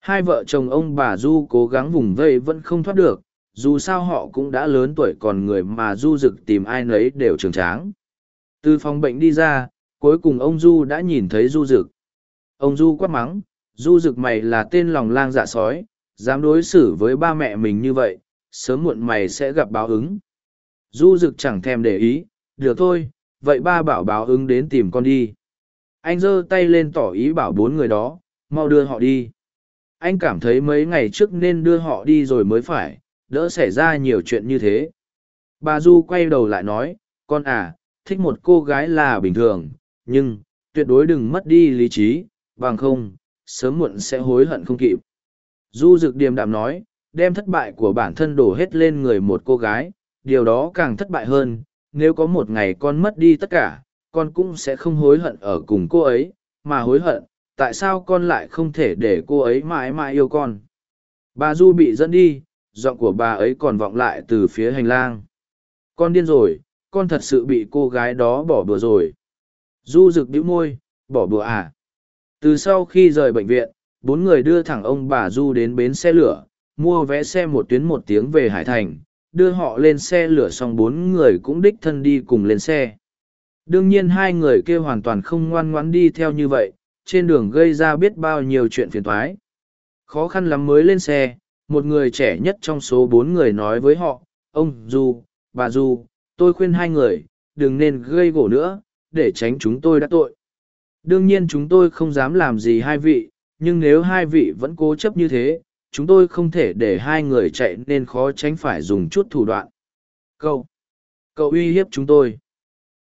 Hai vợ chồng ông bà Du cố gắng vùng vây vẫn không thoát được, dù sao họ cũng đã lớn tuổi còn người mà Du Dực tìm ai nấy đều trường tráng. Từ phòng bệnh đi ra, cuối cùng ông Du đã nhìn thấy Du Dực. Ông Du quát mắng, Du Dực mày là tên lòng lang dạ sói, dám đối xử với ba mẹ mình như vậy, sớm muộn mày sẽ gặp báo ứng. Du Dực chẳng thèm để ý, được thôi, vậy ba bảo báo ứng đến tìm con đi. Anh giơ tay lên tỏ ý bảo bốn người đó, mau đưa họ đi anh cảm thấy mấy ngày trước nên đưa họ đi rồi mới phải đỡ xảy ra nhiều chuyện như thế bà du quay đầu lại nói con à thích một cô gái là bình thường nhưng tuyệt đối đừng mất đi lý trí bằng không sớm muộn sẽ hối hận không kịp du dực điềm đạm nói đem thất bại của bản thân đổ hết lên người một cô gái, điều đó càng thất bại hơn, nếu có một ngày con mất đi tất cả, con cũng sẽ không hối hận ở cùng cô ấy, mà hối hận, tại sao con lại không thể để cô ấy mãi mãi yêu con. Bà Du bị dẫn đi, giọng của bà ấy còn vọng lại từ phía hành lang. Con điên rồi, con thật sự bị cô gái đó bỏ bừa rồi. Du rực bĩu môi, bỏ bừa à. Từ sau khi rời bệnh viện, bốn người đưa thẳng ông bà Du đến bến xe lửa, mua vé xe một tuyến một tiếng về Hải Thành, đưa họ lên xe lửa xong bốn người cũng đích thân đi cùng lên xe. Đương nhiên hai người kia hoàn toàn không ngoan ngoãn đi theo như vậy, trên đường gây ra biết bao nhiêu chuyện phiền thoái. Khó khăn lắm mới lên xe, một người trẻ nhất trong số bốn người nói với họ, ông Du, bà Du, tôi khuyên hai người, đừng nên gây gỗ nữa, để tránh chúng tôi đã tội. Đương nhiên chúng tôi không dám làm gì hai vị, nhưng nếu hai vị vẫn cố chấp như thế, chúng tôi không thể để hai người chạy nên khó tránh phải dùng chút thủ đoạn. Cậu, cậu uy hiếp chúng tôi.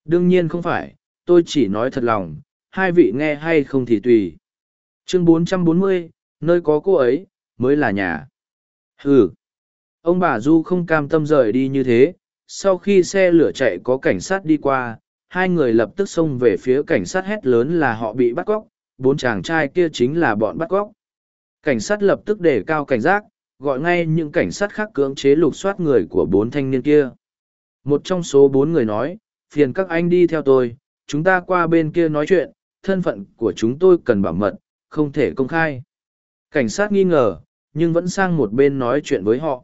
Đương nhiên không phải, tôi chỉ nói thật lòng, hai vị nghe hay không thì tùy. Chương 440, nơi có cô ấy, mới là nhà. Ừ. Ông bà Du không cam tâm rời đi như thế, sau khi xe lửa chạy có cảnh sát đi qua, hai người lập tức xông về phía cảnh sát hét lớn là họ bị bắt cóc, bốn chàng trai kia chính là bọn bắt cóc. Cảnh sát lập tức đề cao cảnh giác, gọi ngay những cảnh sát khác cưỡng chế lục soát người của bốn thanh niên kia. Một trong số bốn người nói, phiền các anh đi theo tôi, chúng ta qua bên kia nói chuyện, thân phận của chúng tôi cần bảo mật, không thể công khai. Cảnh sát nghi ngờ, nhưng vẫn sang một bên nói chuyện với họ.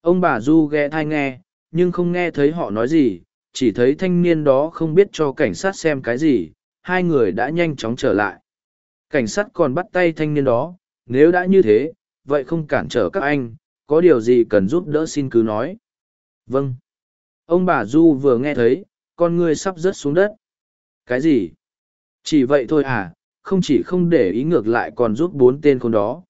Ông bà Du ghé thai nghe, nhưng không nghe thấy họ nói gì, chỉ thấy thanh niên đó không biết cho cảnh sát xem cái gì, hai người đã nhanh chóng trở lại. Cảnh sát còn bắt tay thanh niên đó, nếu đã như thế, vậy không cản trở các anh, có điều gì cần giúp đỡ xin cứ nói. Vâng. Ông bà Du vừa nghe thấy, con ngươi sắp rớt xuống đất. Cái gì? Chỉ vậy thôi à, không chỉ không để ý ngược lại còn giúp bốn tên con đó.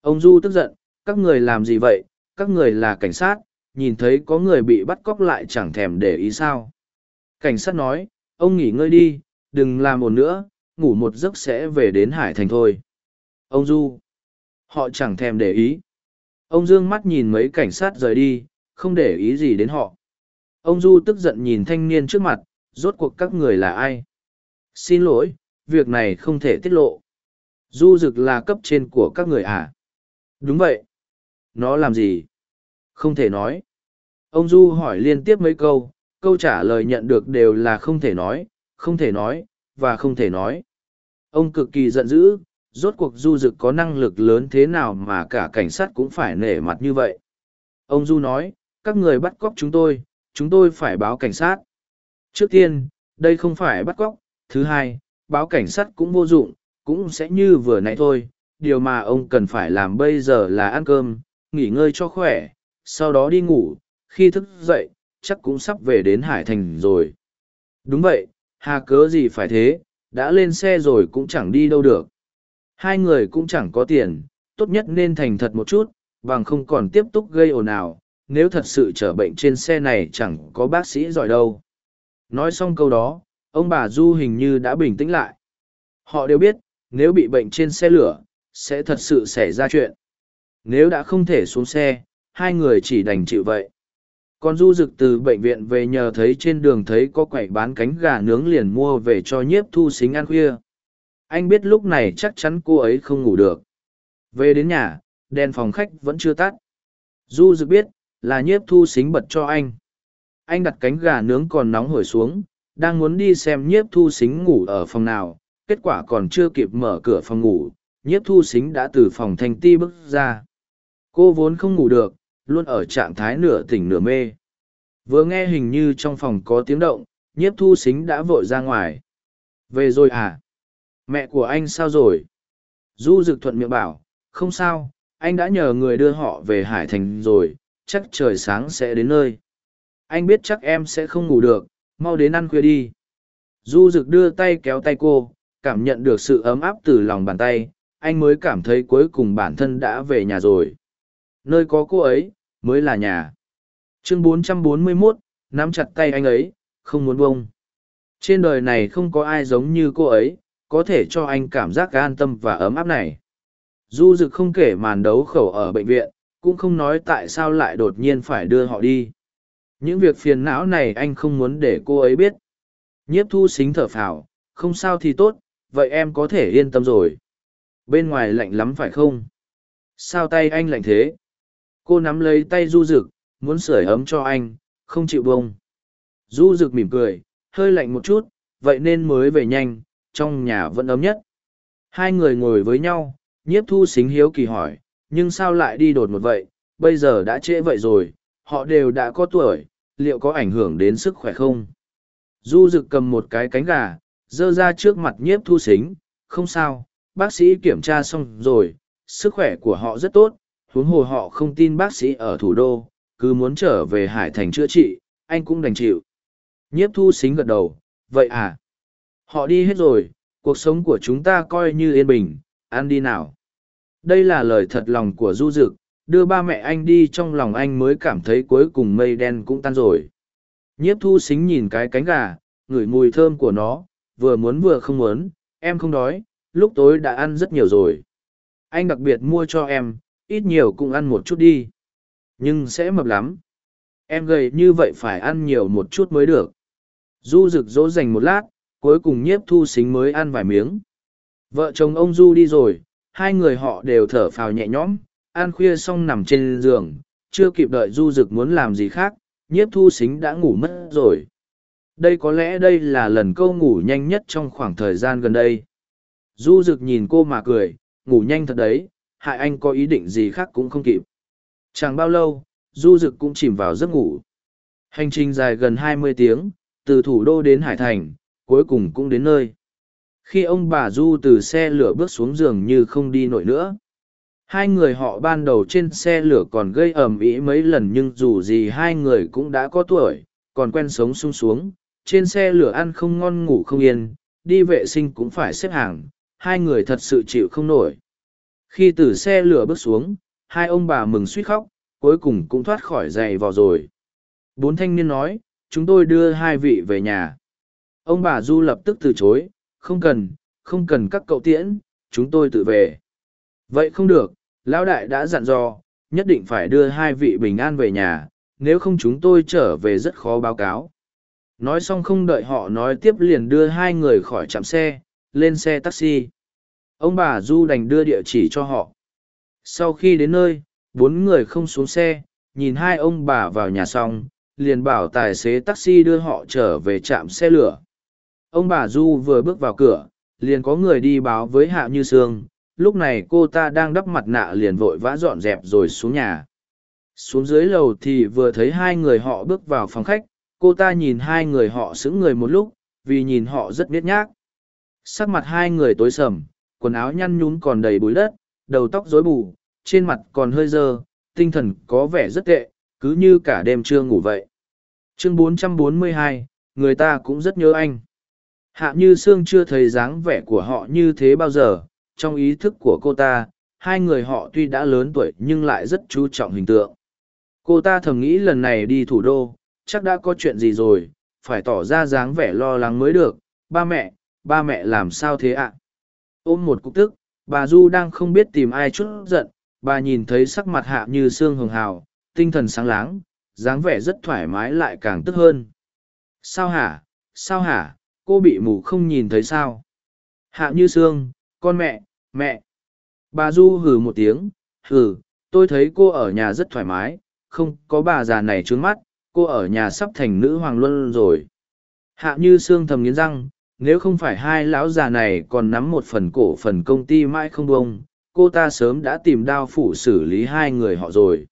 Ông Du tức giận, các người làm gì vậy, các người là cảnh sát, nhìn thấy có người bị bắt cóc lại chẳng thèm để ý sao. Cảnh sát nói, ông nghỉ ngơi đi, đừng làm ồn nữa, ngủ một giấc sẽ về đến Hải Thành thôi. Ông Du, họ chẳng thèm để ý. Ông Dương mắt nhìn mấy cảnh sát rời đi, không để ý gì đến họ. Ông Du tức giận nhìn thanh niên trước mặt, rốt cuộc các người là ai? Xin lỗi, việc này không thể tiết lộ. Du Dực là cấp trên của các người à? Đúng vậy. Nó làm gì? Không thể nói. Ông Du hỏi liên tiếp mấy câu, câu trả lời nhận được đều là không thể nói, không thể nói, và không thể nói. Ông cực kỳ giận dữ, rốt cuộc Du Dực có năng lực lớn thế nào mà cả cảnh sát cũng phải nể mặt như vậy. Ông Du nói, các người bắt cóc chúng tôi, chúng tôi phải báo cảnh sát. Trước tiên, đây không phải bắt cóc, thứ hai, báo cảnh sát cũng vô dụng, cũng sẽ như vừa nãy thôi. Điều mà ông cần phải làm bây giờ là ăn cơm, nghỉ ngơi cho khỏe, sau đó đi ngủ, khi thức dậy, chắc cũng sắp về đến Hải Thành rồi. Đúng vậy, hà cớ gì phải thế, đã lên xe rồi cũng chẳng đi đâu được. Hai người cũng chẳng có tiền, tốt nhất nên thành thật một chút, bằng không còn tiếp tục gây ồn ào, nếu thật sự trở bệnh trên xe này chẳng có bác sĩ giỏi đâu. Nói xong câu đó, ông bà Du hình như đã bình tĩnh lại. Họ đều biết, nếu bị bệnh trên xe lửa, sẽ thật sự xảy ra chuyện. Nếu đã không thể xuống xe, hai người chỉ đành chịu vậy. Còn Du Dực từ bệnh viện về nhờ thấy trên đường thấy có quẩy bán cánh gà nướng liền mua về cho nhiếp thu xính ăn khuya. Anh biết lúc này chắc chắn cô ấy không ngủ được. Về đến nhà, đèn phòng khách vẫn chưa tắt. Du Dực biết, là nhiếp thu xính bật cho anh. Anh đặt cánh gà nướng còn nóng hổi xuống, đang muốn đi xem nhiếp thu xính ngủ ở phòng nào, kết quả còn chưa kịp mở cửa phòng ngủ, nhiếp thu xính đã từ phòng thanh ti bước ra. Cô vốn không ngủ được, luôn ở trạng thái nửa tỉnh nửa mê. Vừa nghe hình như trong phòng có tiếng động, nhiếp thu xính đã vội ra ngoài. Về rồi à? Mẹ của anh sao rồi? Du Dực thuận miệng bảo, không sao, anh đã nhờ người đưa họ về Hải Thành rồi, chắc trời sáng sẽ đến nơi. Anh biết chắc em sẽ không ngủ được, mau đến ăn khuya đi. Du Dực đưa tay kéo tay cô, cảm nhận được sự ấm áp từ lòng bàn tay, anh mới cảm thấy cuối cùng bản thân đã về nhà rồi. Nơi có cô ấy, mới là nhà. Chương 441, nắm chặt tay anh ấy, không muốn bông. Trên đời này không có ai giống như cô ấy, có thể cho anh cảm giác an tâm và ấm áp này. Du Dực không kể màn đấu khẩu ở bệnh viện, cũng không nói tại sao lại đột nhiên phải đưa họ đi. Những việc phiền não này anh không muốn để cô ấy biết. Nhiếp thu xính thở phào, không sao thì tốt, vậy em có thể yên tâm rồi. Bên ngoài lạnh lắm phải không? Sao tay anh lạnh thế? Cô nắm lấy tay du rực, muốn sưởi ấm cho anh, không chịu bông. Du rực mỉm cười, hơi lạnh một chút, vậy nên mới về nhanh, trong nhà vẫn ấm nhất. Hai người ngồi với nhau, nhiếp thu xính hiếu kỳ hỏi, nhưng sao lại đi đột một vậy, bây giờ đã trễ vậy rồi, họ đều đã có tuổi, liệu có ảnh hưởng đến sức khỏe không? Du rực cầm một cái cánh gà, dơ ra trước mặt nhiếp thu xính, không sao, bác sĩ kiểm tra xong rồi, sức khỏe của họ rất tốt, huống hồ họ không tin bác sĩ ở thủ đô, cứ muốn trở về Hải Thành chữa trị, anh cũng đành chịu. Nhiếp thu xính gật đầu, vậy à? Họ đi hết rồi, cuộc sống của chúng ta coi như yên bình, ăn đi nào. Đây là lời thật lòng của Du Dực, đưa ba mẹ anh đi trong lòng anh mới cảm thấy cuối cùng mây đen cũng tan rồi. Nhiếp thu xính nhìn cái cánh gà, ngửi mùi thơm của nó, vừa muốn vừa không muốn, em không đói, lúc tối đã ăn rất nhiều rồi. Anh đặc biệt mua cho em, ít nhiều cũng ăn một chút đi. Nhưng sẽ mập lắm. Em gầy như vậy phải ăn nhiều một chút mới được. Du rực dỗ dành một lát, cuối cùng nhiếp thu xính mới ăn vài miếng. Vợ chồng ông Du đi rồi, hai người họ đều thở phào nhẹ nhõm, ăn khuya xong nằm trên giường, chưa kịp đợi Du rực muốn làm gì khác, nhiếp thu xính đã ngủ mất rồi. Đây có lẽ đây là lần câu ngủ nhanh nhất trong khoảng thời gian gần đây. Du rực nhìn cô mà cười, ngủ nhanh thật đấy, hại anh có ý định gì khác cũng không kịp. Chẳng bao lâu, du Dực cũng chìm vào giấc ngủ. Hành trình dài gần hai mươi tiếng, từ thủ đô đến Hải Thành, cuối cùng cũng đến nơi. Khi ông bà Du từ xe lửa bước xuống giường như không đi nổi nữa. Hai người họ ban đầu trên xe lửa còn gây ầm ĩ mấy lần nhưng dù gì hai người cũng đã có tuổi, còn quen sống sung xuống. Trên xe lửa ăn không ngon ngủ không yên, đi vệ sinh cũng phải xếp hàng, hai người thật sự chịu không nổi. Khi từ xe lửa bước xuống, hai ông bà mừng suýt khóc, cuối cùng cũng thoát khỏi giày vò rồi. Bốn thanh niên nói, chúng tôi đưa hai vị về nhà. Ông bà Du lập tức từ chối, không cần, không cần các cậu tiễn, chúng tôi tự về. Vậy không được, Lão Đại đã dặn dò, nhất định phải đưa hai vị bình an về nhà, nếu không chúng tôi trở về rất khó báo cáo. Nói xong không đợi họ nói tiếp liền đưa hai người khỏi trạm xe, lên xe taxi. Ông bà Du đành đưa địa chỉ cho họ. Sau khi đến nơi, bốn người không xuống xe, nhìn hai ông bà vào nhà xong, liền bảo tài xế taxi đưa họ trở về trạm xe lửa. Ông bà Du vừa bước vào cửa, liền có người đi báo với Hạ Như Sương, lúc này cô ta đang đắp mặt nạ liền vội vã dọn dẹp rồi xuống nhà. Xuống dưới lầu thì vừa thấy hai người họ bước vào phòng khách, cô ta nhìn hai người họ sững người một lúc, vì nhìn họ rất biết nhác. Sắc mặt hai người tối sầm, quần áo nhăn nhún còn đầy bụi đất, đầu tóc rối bù, trên mặt còn hơi dơ, tinh thần có vẻ rất tệ, cứ như cả đêm chưa ngủ vậy. Chương 442, người ta cũng rất nhớ anh. Hạ Như Sương chưa thấy dáng vẻ của họ như thế bao giờ, trong ý thức của cô ta, hai người họ tuy đã lớn tuổi nhưng lại rất chú trọng hình tượng. Cô ta thầm nghĩ lần này đi thủ đô, chắc đã có chuyện gì rồi, phải tỏ ra dáng vẻ lo lắng mới được. Ba mẹ, ba mẹ làm sao thế ạ? Ôm một cục tức, bà Du đang không biết tìm ai chút giận, bà nhìn thấy sắc mặt hạ như xương hường hào, tinh thần sáng láng, dáng vẻ rất thoải mái lại càng tức hơn. Sao hả, sao hả, cô bị mù không nhìn thấy sao? Hạ như xương, con mẹ, mẹ. Bà Du hừ một tiếng, hừ, tôi thấy cô ở nhà rất thoải mái, không có bà già này trướng mắt, cô ở nhà sắp thành nữ hoàng luân rồi. Hạ như xương thầm nghiến răng, nếu không phải hai lão già này còn nắm một phần cổ phần công ty mãi không bông cô ta sớm đã tìm đao phủ xử lý hai người họ rồi.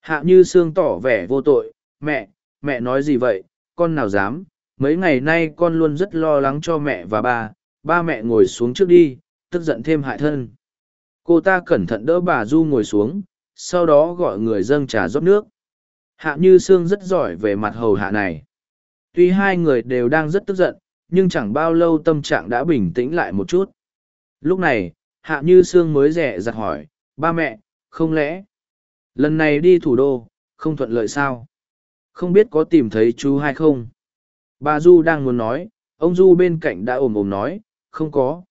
Hạ như sương tỏ vẻ vô tội, mẹ mẹ nói gì vậy? Con nào dám? Mấy ngày nay con luôn rất lo lắng cho mẹ và ba. Ba mẹ ngồi xuống trước đi, tức giận thêm hại thân. Cô ta cẩn thận đỡ bà du ngồi xuống, sau đó gọi người dâng trà rót nước. Hạ như sương rất giỏi về mặt hầu hạ này. Tuy hai người đều đang rất tức giận nhưng chẳng bao lâu tâm trạng đã bình tĩnh lại một chút. Lúc này, Hạ Như Sương mới rẻ giặt hỏi, ba mẹ, không lẽ, lần này đi thủ đô, không thuận lợi sao? Không biết có tìm thấy chú hay không? Bà Du đang muốn nói, ông Du bên cạnh đã ồm ồm nói, không có.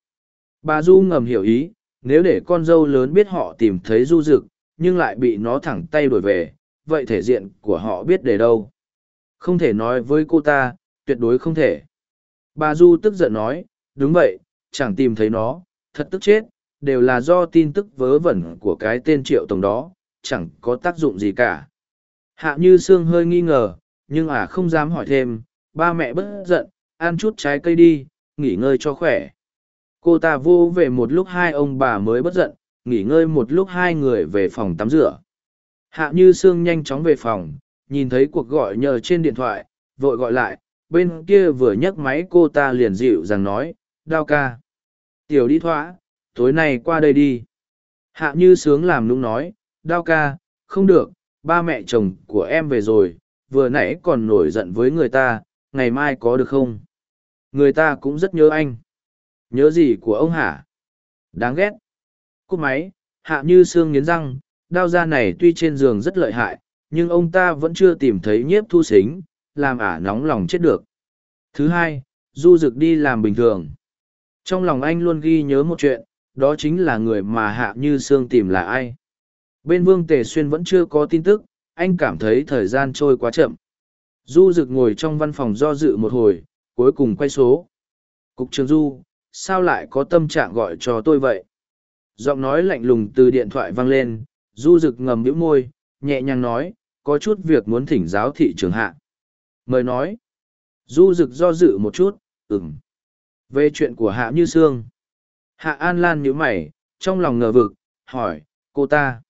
Bà Du ngầm hiểu ý, nếu để con dâu lớn biết họ tìm thấy Du Dực, nhưng lại bị nó thẳng tay đổi về, vậy thể diện của họ biết để đâu. Không thể nói với cô ta, tuyệt đối không thể. Bà Du tức giận nói, đúng vậy, chẳng tìm thấy nó, thật tức chết, đều là do tin tức vớ vẩn của cái tên triệu tổng đó, chẳng có tác dụng gì cả. Hạ như Sương hơi nghi ngờ, nhưng à không dám hỏi thêm, ba mẹ bất giận, ăn chút trái cây đi, nghỉ ngơi cho khỏe. Cô ta vô về một lúc hai ông bà mới bất giận, nghỉ ngơi một lúc hai người về phòng tắm rửa. Hạ như Sương nhanh chóng về phòng, nhìn thấy cuộc gọi nhờ trên điện thoại, vội gọi lại, bên kia vừa nhấc máy cô ta liền dịu rằng nói, đao ca. Tiểu đi thoã, tối nay qua đây đi. Hạ như sướng làm nũng nói, đao ca, không được, ba mẹ chồng của em về rồi, vừa nãy còn nổi giận với người ta, ngày mai có được không? Người ta cũng rất nhớ anh. Nhớ gì của ông hả? Đáng ghét. Cúp máy, hạ như Sương nghiến răng, đao da này tuy trên giường rất lợi hại, nhưng ông ta vẫn chưa tìm thấy nhiếp thu xính, làm ả nóng lòng chết được. Thứ hai, du rực đi làm bình thường. Trong lòng anh luôn ghi nhớ một chuyện, đó chính là người mà hạ như xương tìm là ai. Bên Vương Tề Xuyên vẫn chưa có tin tức, anh cảm thấy thời gian trôi quá chậm. Du rực ngồi trong văn phòng do dự một hồi, cuối cùng quay số. Cục trường Du, sao lại có tâm trạng gọi cho tôi vậy? Giọng nói lạnh lùng từ điện thoại vang lên, Du rực ngầm bĩu môi, nhẹ nhàng nói, có chút việc muốn thỉnh giáo thị trường hạ. Mời nói. Du rực do dự một chút, ừm. Về chuyện của Hạ Như Sương. Hạ An Lan nhíu mày, trong lòng ngờ vực, hỏi, cô ta.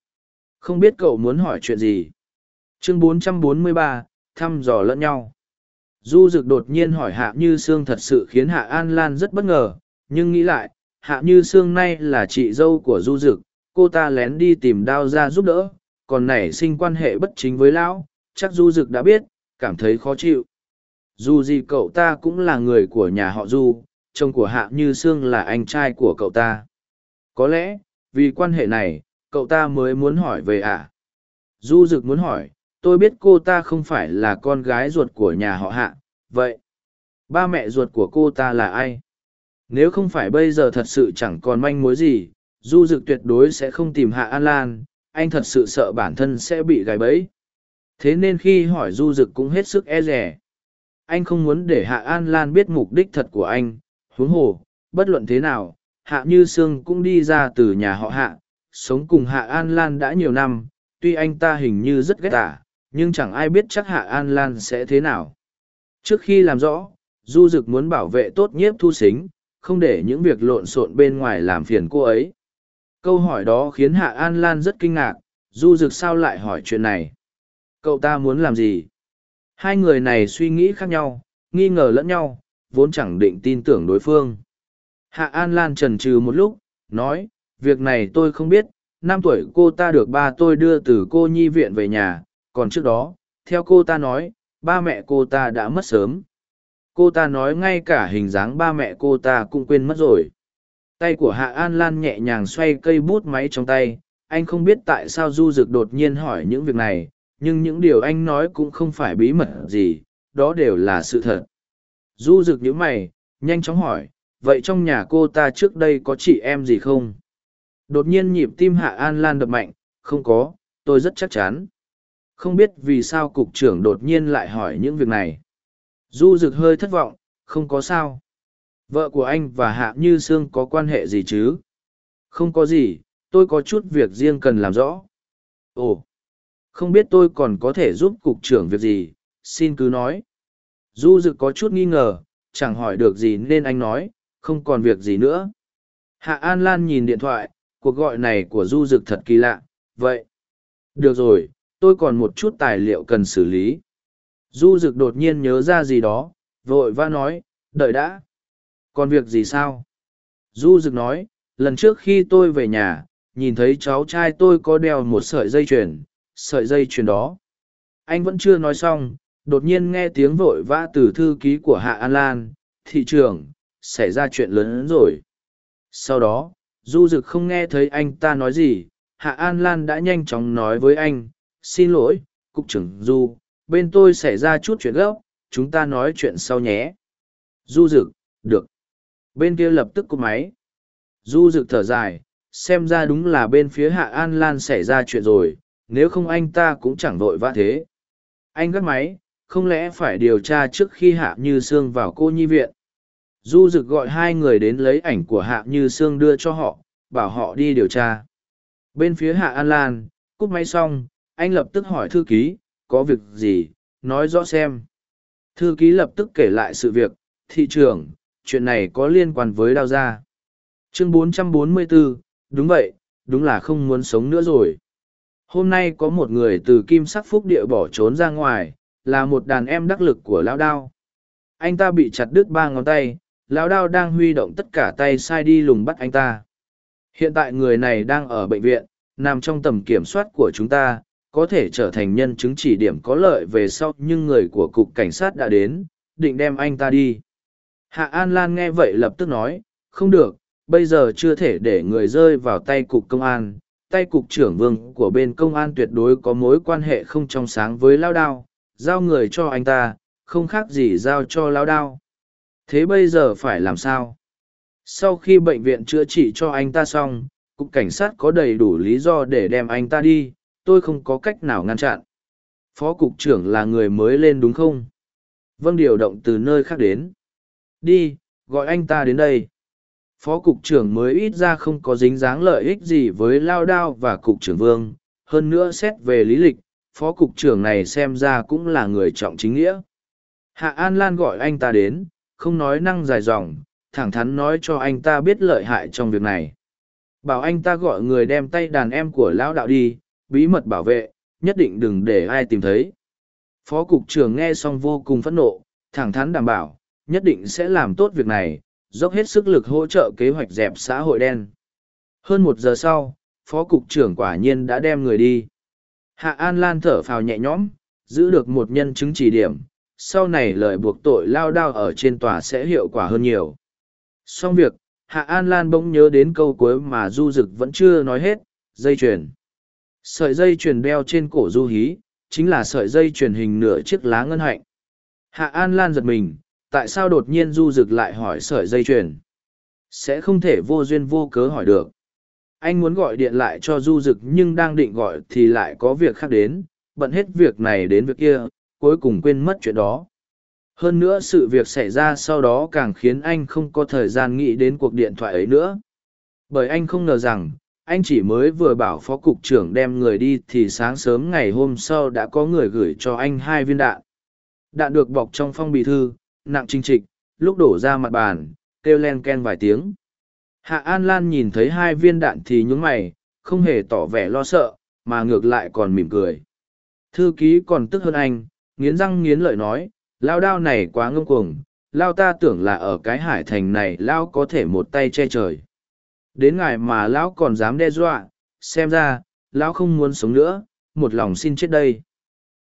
Không biết cậu muốn hỏi chuyện gì? Chương 443, thăm dò lẫn nhau. Du Dực đột nhiên hỏi Hạ Như Sương thật sự khiến Hạ An Lan rất bất ngờ, nhưng nghĩ lại, Hạ Như Sương nay là chị dâu của Du Dực, cô ta lén đi tìm đao ra giúp đỡ, còn nảy sinh quan hệ bất chính với lão, chắc Du Dực đã biết, cảm thấy khó chịu. Dù gì cậu ta cũng là người của nhà họ Du, chồng của Hạ Như Sương là anh trai của cậu ta. Có lẽ, vì quan hệ này, cậu ta mới muốn hỏi về ạ. À? Du Dực muốn hỏi, tôi biết cô ta không phải là con gái ruột của nhà họ Hạ, vậy, ba mẹ ruột của cô ta là ai? Nếu không phải bây giờ thật sự chẳng còn manh mối gì, Du Dực tuyệt đối sẽ không tìm Hạ An Lan, anh thật sự sợ bản thân sẽ bị gài bẫy. Thế nên khi hỏi Du Dực cũng hết sức e rẻ. Anh không muốn để Hạ An Lan biết mục đích thật của anh, huống hồ, bất luận thế nào, Hạ Như Sương cũng đi ra từ nhà họ Hạ, sống cùng Hạ An Lan đã nhiều năm, tuy anh ta hình như rất ghét tả, nhưng chẳng ai biết chắc Hạ An Lan sẽ thế nào. Trước khi làm rõ, Du Dực muốn bảo vệ tốt nhiếp thu xính, không để những việc lộn xộn bên ngoài làm phiền cô ấy. Câu hỏi đó khiến Hạ An Lan rất kinh ngạc, Du Dực sao lại hỏi chuyện này? Cậu ta muốn làm gì? Hai người này suy nghĩ khác nhau, nghi ngờ lẫn nhau, vốn chẳng định tin tưởng đối phương. Hạ An Lan trần trừ một lúc, nói, việc này tôi không biết, năm tuổi cô ta được ba tôi đưa từ cô nhi viện về nhà, còn trước đó, theo cô ta nói, ba mẹ cô ta đã mất sớm. Cô ta nói ngay cả hình dáng ba mẹ cô ta cũng quên mất rồi. Tay của Hạ An Lan nhẹ nhàng xoay cây bút máy trong tay, anh không biết tại sao Du Dực đột nhiên hỏi những việc này, nhưng những điều anh nói cũng không phải bí mật gì, đó đều là sự thật. Du Dực nhíu mày, nhanh chóng hỏi, vậy trong nhà cô ta trước đây có chị em gì không? Đột nhiên nhịp tim Hạ An Lan đập mạnh, không có, tôi rất chắc chắn. Không biết vì sao cục trưởng đột nhiên lại hỏi những việc này. Du Dực hơi thất vọng, không có sao. Vợ của anh và Hạ Như Sương có quan hệ gì chứ? Không có gì, tôi có chút việc riêng cần làm rõ. Ồ, không biết tôi còn có thể giúp cục trưởng việc gì, xin cứ nói. Du Dực có chút nghi ngờ, chẳng hỏi được gì nên anh nói, không còn việc gì nữa. Hạ An Lan nhìn điện thoại, cuộc gọi này của Du Dực thật kỳ lạ, vậy. Được rồi, tôi còn một chút tài liệu cần xử lý. Du Dực đột nhiên nhớ ra gì đó, vội vã nói, đợi đã. Còn việc gì sao? Du Dực nói, lần trước khi tôi về nhà, nhìn thấy cháu trai tôi có đeo một sợi dây chuyền, sợi dây chuyền đó. Anh vẫn chưa nói xong, đột nhiên nghe tiếng vội vã từ thư ký của Hạ An Lan, thị trường, xảy ra chuyện lớn hơn rồi. Sau đó, Du Dực không nghe thấy anh ta nói gì, Hạ An Lan đã nhanh chóng nói với anh, xin lỗi, cục trưởng Du, bên tôi xảy ra chút chuyện gấp, chúng ta nói chuyện sau nhé. Du Dực, được. Bên kia lập tức cúp máy. Du Dực thở dài, xem ra đúng là bên phía hạ an lan xảy ra chuyện rồi nếu không anh ta cũng chẳng vội vã thế. Anh gắt máy không lẽ phải điều tra trước khi hạ như sương vào cô nhi viện? Du rực gọi hai người đến lấy ảnh của hạ như sương đưa cho họ bảo họ đi điều tra. Bên phía hạ an lan cúp máy xong anh lập tức hỏi thư ký có việc gì? Nói rõ xem. Thư ký lập tức kể lại sự việc thị trường chuyện này có liên quan với đao gia. Chương 444, đúng vậy đúng là không muốn sống nữa rồi hôm nay có một người từ kim sắc phúc địa bỏ trốn ra ngoài, là một đàn em đắc lực của lão đao. Anh ta bị chặt đứt ba ngón tay, lão đao đang huy động tất cả tay sai đi lùng bắt anh ta. Hiện tại người này đang ở bệnh viện, nằm trong tầm kiểm soát của chúng ta, có thể trở thành nhân chứng chỉ điểm có lợi về sau, nhưng người của cục cảnh sát đã đến, định đem anh ta đi. Hạ an lan nghe vậy lập tức nói, không được, bây giờ chưa thể để người rơi vào tay cục công an tay cục trưởng vương của bên công an tuyệt đối có mối quan hệ không trong sáng với lao đao, giao người cho anh ta, không khác gì giao cho lao đao. Thế bây giờ phải làm sao? Sau khi bệnh viện chữa trị cho anh ta xong, cục cảnh sát có đầy đủ lý do để đem anh ta đi, tôi không có cách nào ngăn chặn. Phó cục trưởng là người mới lên đúng không? Vâng điều động từ nơi khác đến. Đi, gọi anh ta đến đây phó cục trưởng mới ít ra không có dính dáng lợi ích gì với lao đao và cục trưởng vương. Hơn nữa xét về lý lịch, phó cục trưởng này xem ra cũng là người trọng chính nghĩa. Hạ an lan gọi anh ta đến, không nói năng dài dòng, thẳng thắn nói cho anh ta biết lợi hại trong việc này. Bảo anh ta gọi người đem tay đàn em của lão đạo đi, bí mật bảo vệ, nhất định đừng để ai tìm thấy. Phó cục trưởng nghe xong vô cùng phẫn nộ, thẳng thắn đảm bảo, nhất định sẽ làm tốt việc này dốc hết sức lực hỗ trợ kế hoạch dẹp xã hội đen. Hơn một giờ sau, phó cục trưởng quả nhiên đã đem người đi. Hạ An Lan thở phào nhẹ nhõm, giữ được một nhân chứng chỉ điểm, sau này lời buộc tội lao đao ở trên tòa sẽ hiệu quả hơn nhiều. Xong việc, Hạ An Lan bỗng nhớ đến câu cuối mà Du Dực vẫn chưa nói hết, dây chuyền. Sợi dây chuyền đeo trên cổ Du Hí, chính là sợi dây chuyền hình nửa chiếc lá ngân hạnh. Hạ An Lan giật mình, tại sao đột nhiên du rực lại hỏi sợi dây chuyền? Sẽ không thể vô duyên vô cớ hỏi được. Anh muốn gọi điện lại cho du rực nhưng đang định gọi thì lại có việc khác đến, bận hết việc này đến việc kia, cuối cùng quên mất chuyện đó. Hơn nữa sự việc xảy ra sau đó càng khiến anh không có thời gian nghĩ đến cuộc điện thoại ấy nữa. Bởi anh không ngờ rằng, anh chỉ mới vừa bảo phó cục trưởng đem người đi thì sáng sớm ngày hôm sau đã có người gửi cho anh hai viên đạn. Đạn được bọc trong phong bì thư nặng trinh trịch, lúc đổ ra mặt bàn, kêu len ken vài tiếng. Hạ An Lan nhìn thấy hai viên đạn thì nhúng mày, không hề tỏ vẻ lo sợ, mà ngược lại còn mỉm cười. Thư ký còn tức hơn anh, nghiến răng nghiến lợi nói, lao đao này quá ngông cuồng, lao ta tưởng là ở cái hải thành này lao có thể một tay che trời. Đến ngày mà lão còn dám đe dọa, xem ra, lão không muốn sống nữa, một lòng xin chết đây.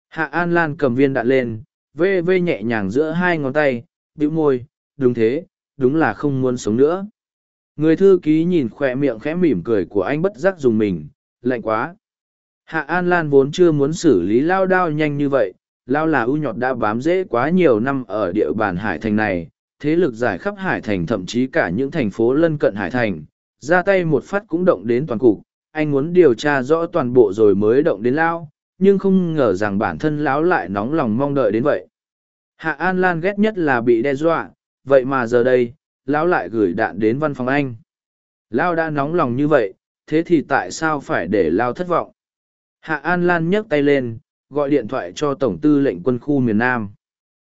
Hạ An Lan cầm viên đạn lên, vê vê nhẹ nhàng giữa hai ngón tay, bĩu môi, đúng thế, đúng là không muốn sống nữa. Người thư ký nhìn khỏe miệng khẽ mỉm cười của anh bất giác dùng mình, lạnh quá. Hạ An Lan vốn chưa muốn xử lý lao đao nhanh như vậy, lao là ưu nhọt đã bám rễ quá nhiều năm ở địa bàn Hải Thành này, thế lực giải khắp Hải Thành thậm chí cả những thành phố lân cận Hải Thành, ra tay một phát cũng động đến toàn cục, anh muốn điều tra rõ toàn bộ rồi mới động đến lao, nhưng không ngờ rằng bản thân lão lại nóng lòng mong đợi đến vậy hạ an lan ghét nhất là bị đe dọa vậy mà giờ đây lão lại gửi đạn đến văn phòng anh. Lão đã nóng lòng như vậy thế thì tại sao phải để lao thất vọng? Hạ an lan nhấc tay lên gọi điện thoại cho tổng tư lệnh quân khu miền nam.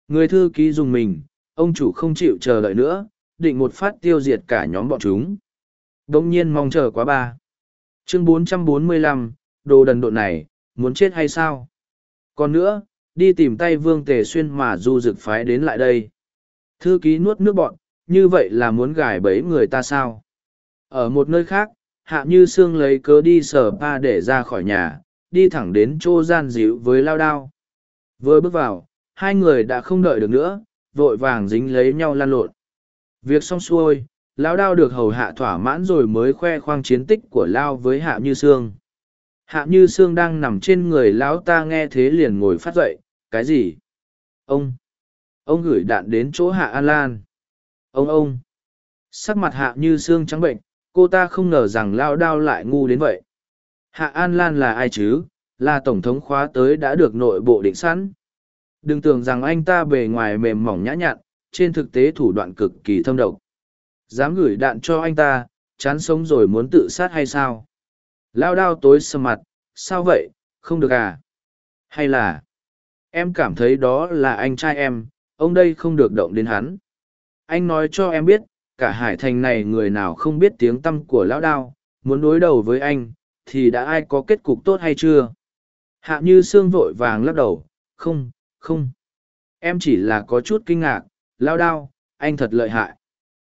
Người thư ký dùng mình ông chủ không chịu chờ đợi nữa định một phát tiêu diệt cả nhóm bọn chúng. Đông nhiên mong chờ quá ba. Chương 445, đồ đần độn này muốn chết hay sao? Còn nữa, đi tìm tay vương tề xuyên mà du dực phái đến lại đây. Thư ký nuốt nước bọn, như vậy là muốn gài bẫy người ta sao? Ở một nơi khác, hạ như sương lấy cớ đi sở pa để ra khỏi nhà, đi thẳng đến chỗ gian dịu với lao đao. Vừa bước vào, hai người đã không đợi được nữa, vội vàng dính lấy nhau lan lộn. Việc xong xuôi, lao đao được hầu hạ thỏa mãn rồi mới khoe khoang chiến tích của lao với hạ như sương hạ như sương đang nằm trên người lão ta nghe thế liền ngồi phát dậy cái gì? Ông ông gửi đạn đến chỗ hạ an lan. Ông ông. Sắc mặt hạ như xương trắng bệnh, cô ta không ngờ rằng lao đao lại ngu đến vậy. Hạ an lan là ai chứ? Là tổng thống khóa tới đã được nội bộ định sẵn. Đừng tưởng rằng anh ta bề ngoài mềm mỏng nhã nhặn, trên thực tế thủ đoạn cực kỳ thâm độc. Dám gửi đạn cho anh ta, chán sống rồi muốn tự sát hay sao? Lao đao tối sầm mặt, sao vậy? Không được à? Hay là em cảm thấy đó là anh trai em, ông đây không được động đến hắn. Anh nói cho em biết, cả hải thành này người nào không biết tiếng tăm của lão đao, muốn đối đầu với anh, thì đã ai có kết cục tốt hay chưa? Hạ như sương vội vàng lắc đầu, không không. Em chỉ là có chút kinh ngạc lao đao, anh thật lợi hại.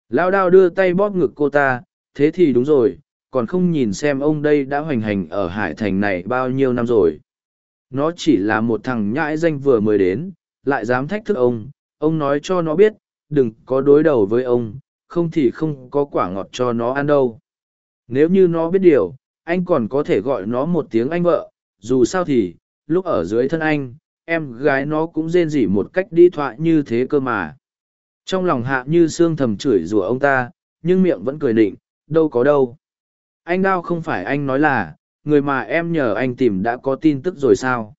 Lao đao đưa tay bóp ngực cô ta, thế thì đúng rồi, còn không nhìn xem ông đây đã hoành hành ở hải thành này bao nhiêu năm rồi nó chỉ là một thằng nhãi danh vừa mới đến, lại dám thách thức ông ông nói cho nó biết, đừng có đối đầu với ông, không thì không có quả ngọt cho nó ăn đâu. Nếu như nó biết điều, anh còn có thể gọi nó một tiếng anh vợ, dù sao thì, lúc ở dưới thân anh, em gái nó cũng rên rỉ một cách đi thoại như thế cơ mà. Trong lòng hạ như sương thầm chửi rủa ông ta, nhưng miệng vẫn cười định đâu có đâu. Anh đao không phải anh nói là người mà em nhờ anh tìm đã có tin tức rồi sao?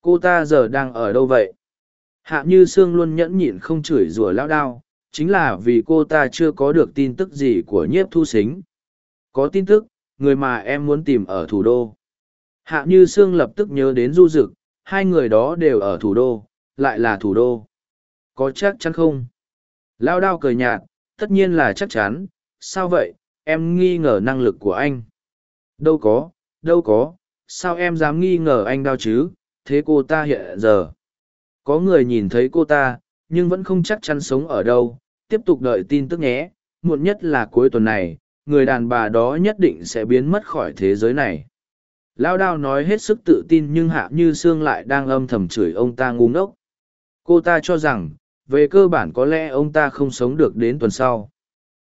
Cô ta giờ đang ở đâu vậy? Hạ như sương luôn nhẫn nhịn không chửi rủa lão đao, chính là vì cô ta chưa có được tin tức gì của nhiếp thu xính có tin tức, người mà em muốn tìm ở thủ đô. Hạ như sương lập tức nhớ đến du dực, hai người đó đều ở thủ đô, lại là thủ đô. Có chắc chắn không? Lao đao cười nhạt, tất nhiên là chắc chắn, sao vậy? Em nghi ngờ năng lực của anh. Đâu có đâu có, sao em dám nghi ngờ anh đau chứ, thế cô ta hiện giờ. Có người nhìn thấy cô ta, nhưng vẫn không chắc chắn sống ở đâu, tiếp tục đợi tin tức nhé, muộn nhất là cuối tuần này, người đàn bà đó nhất định sẽ biến mất khỏi thế giới này. Lao đao nói hết sức tự tin nhưng hạ như sương lại đang âm thầm chửi ông ta ngu ngốc. Cô ta cho rằng, về cơ bản có lẽ ông ta không sống được đến tuần sau.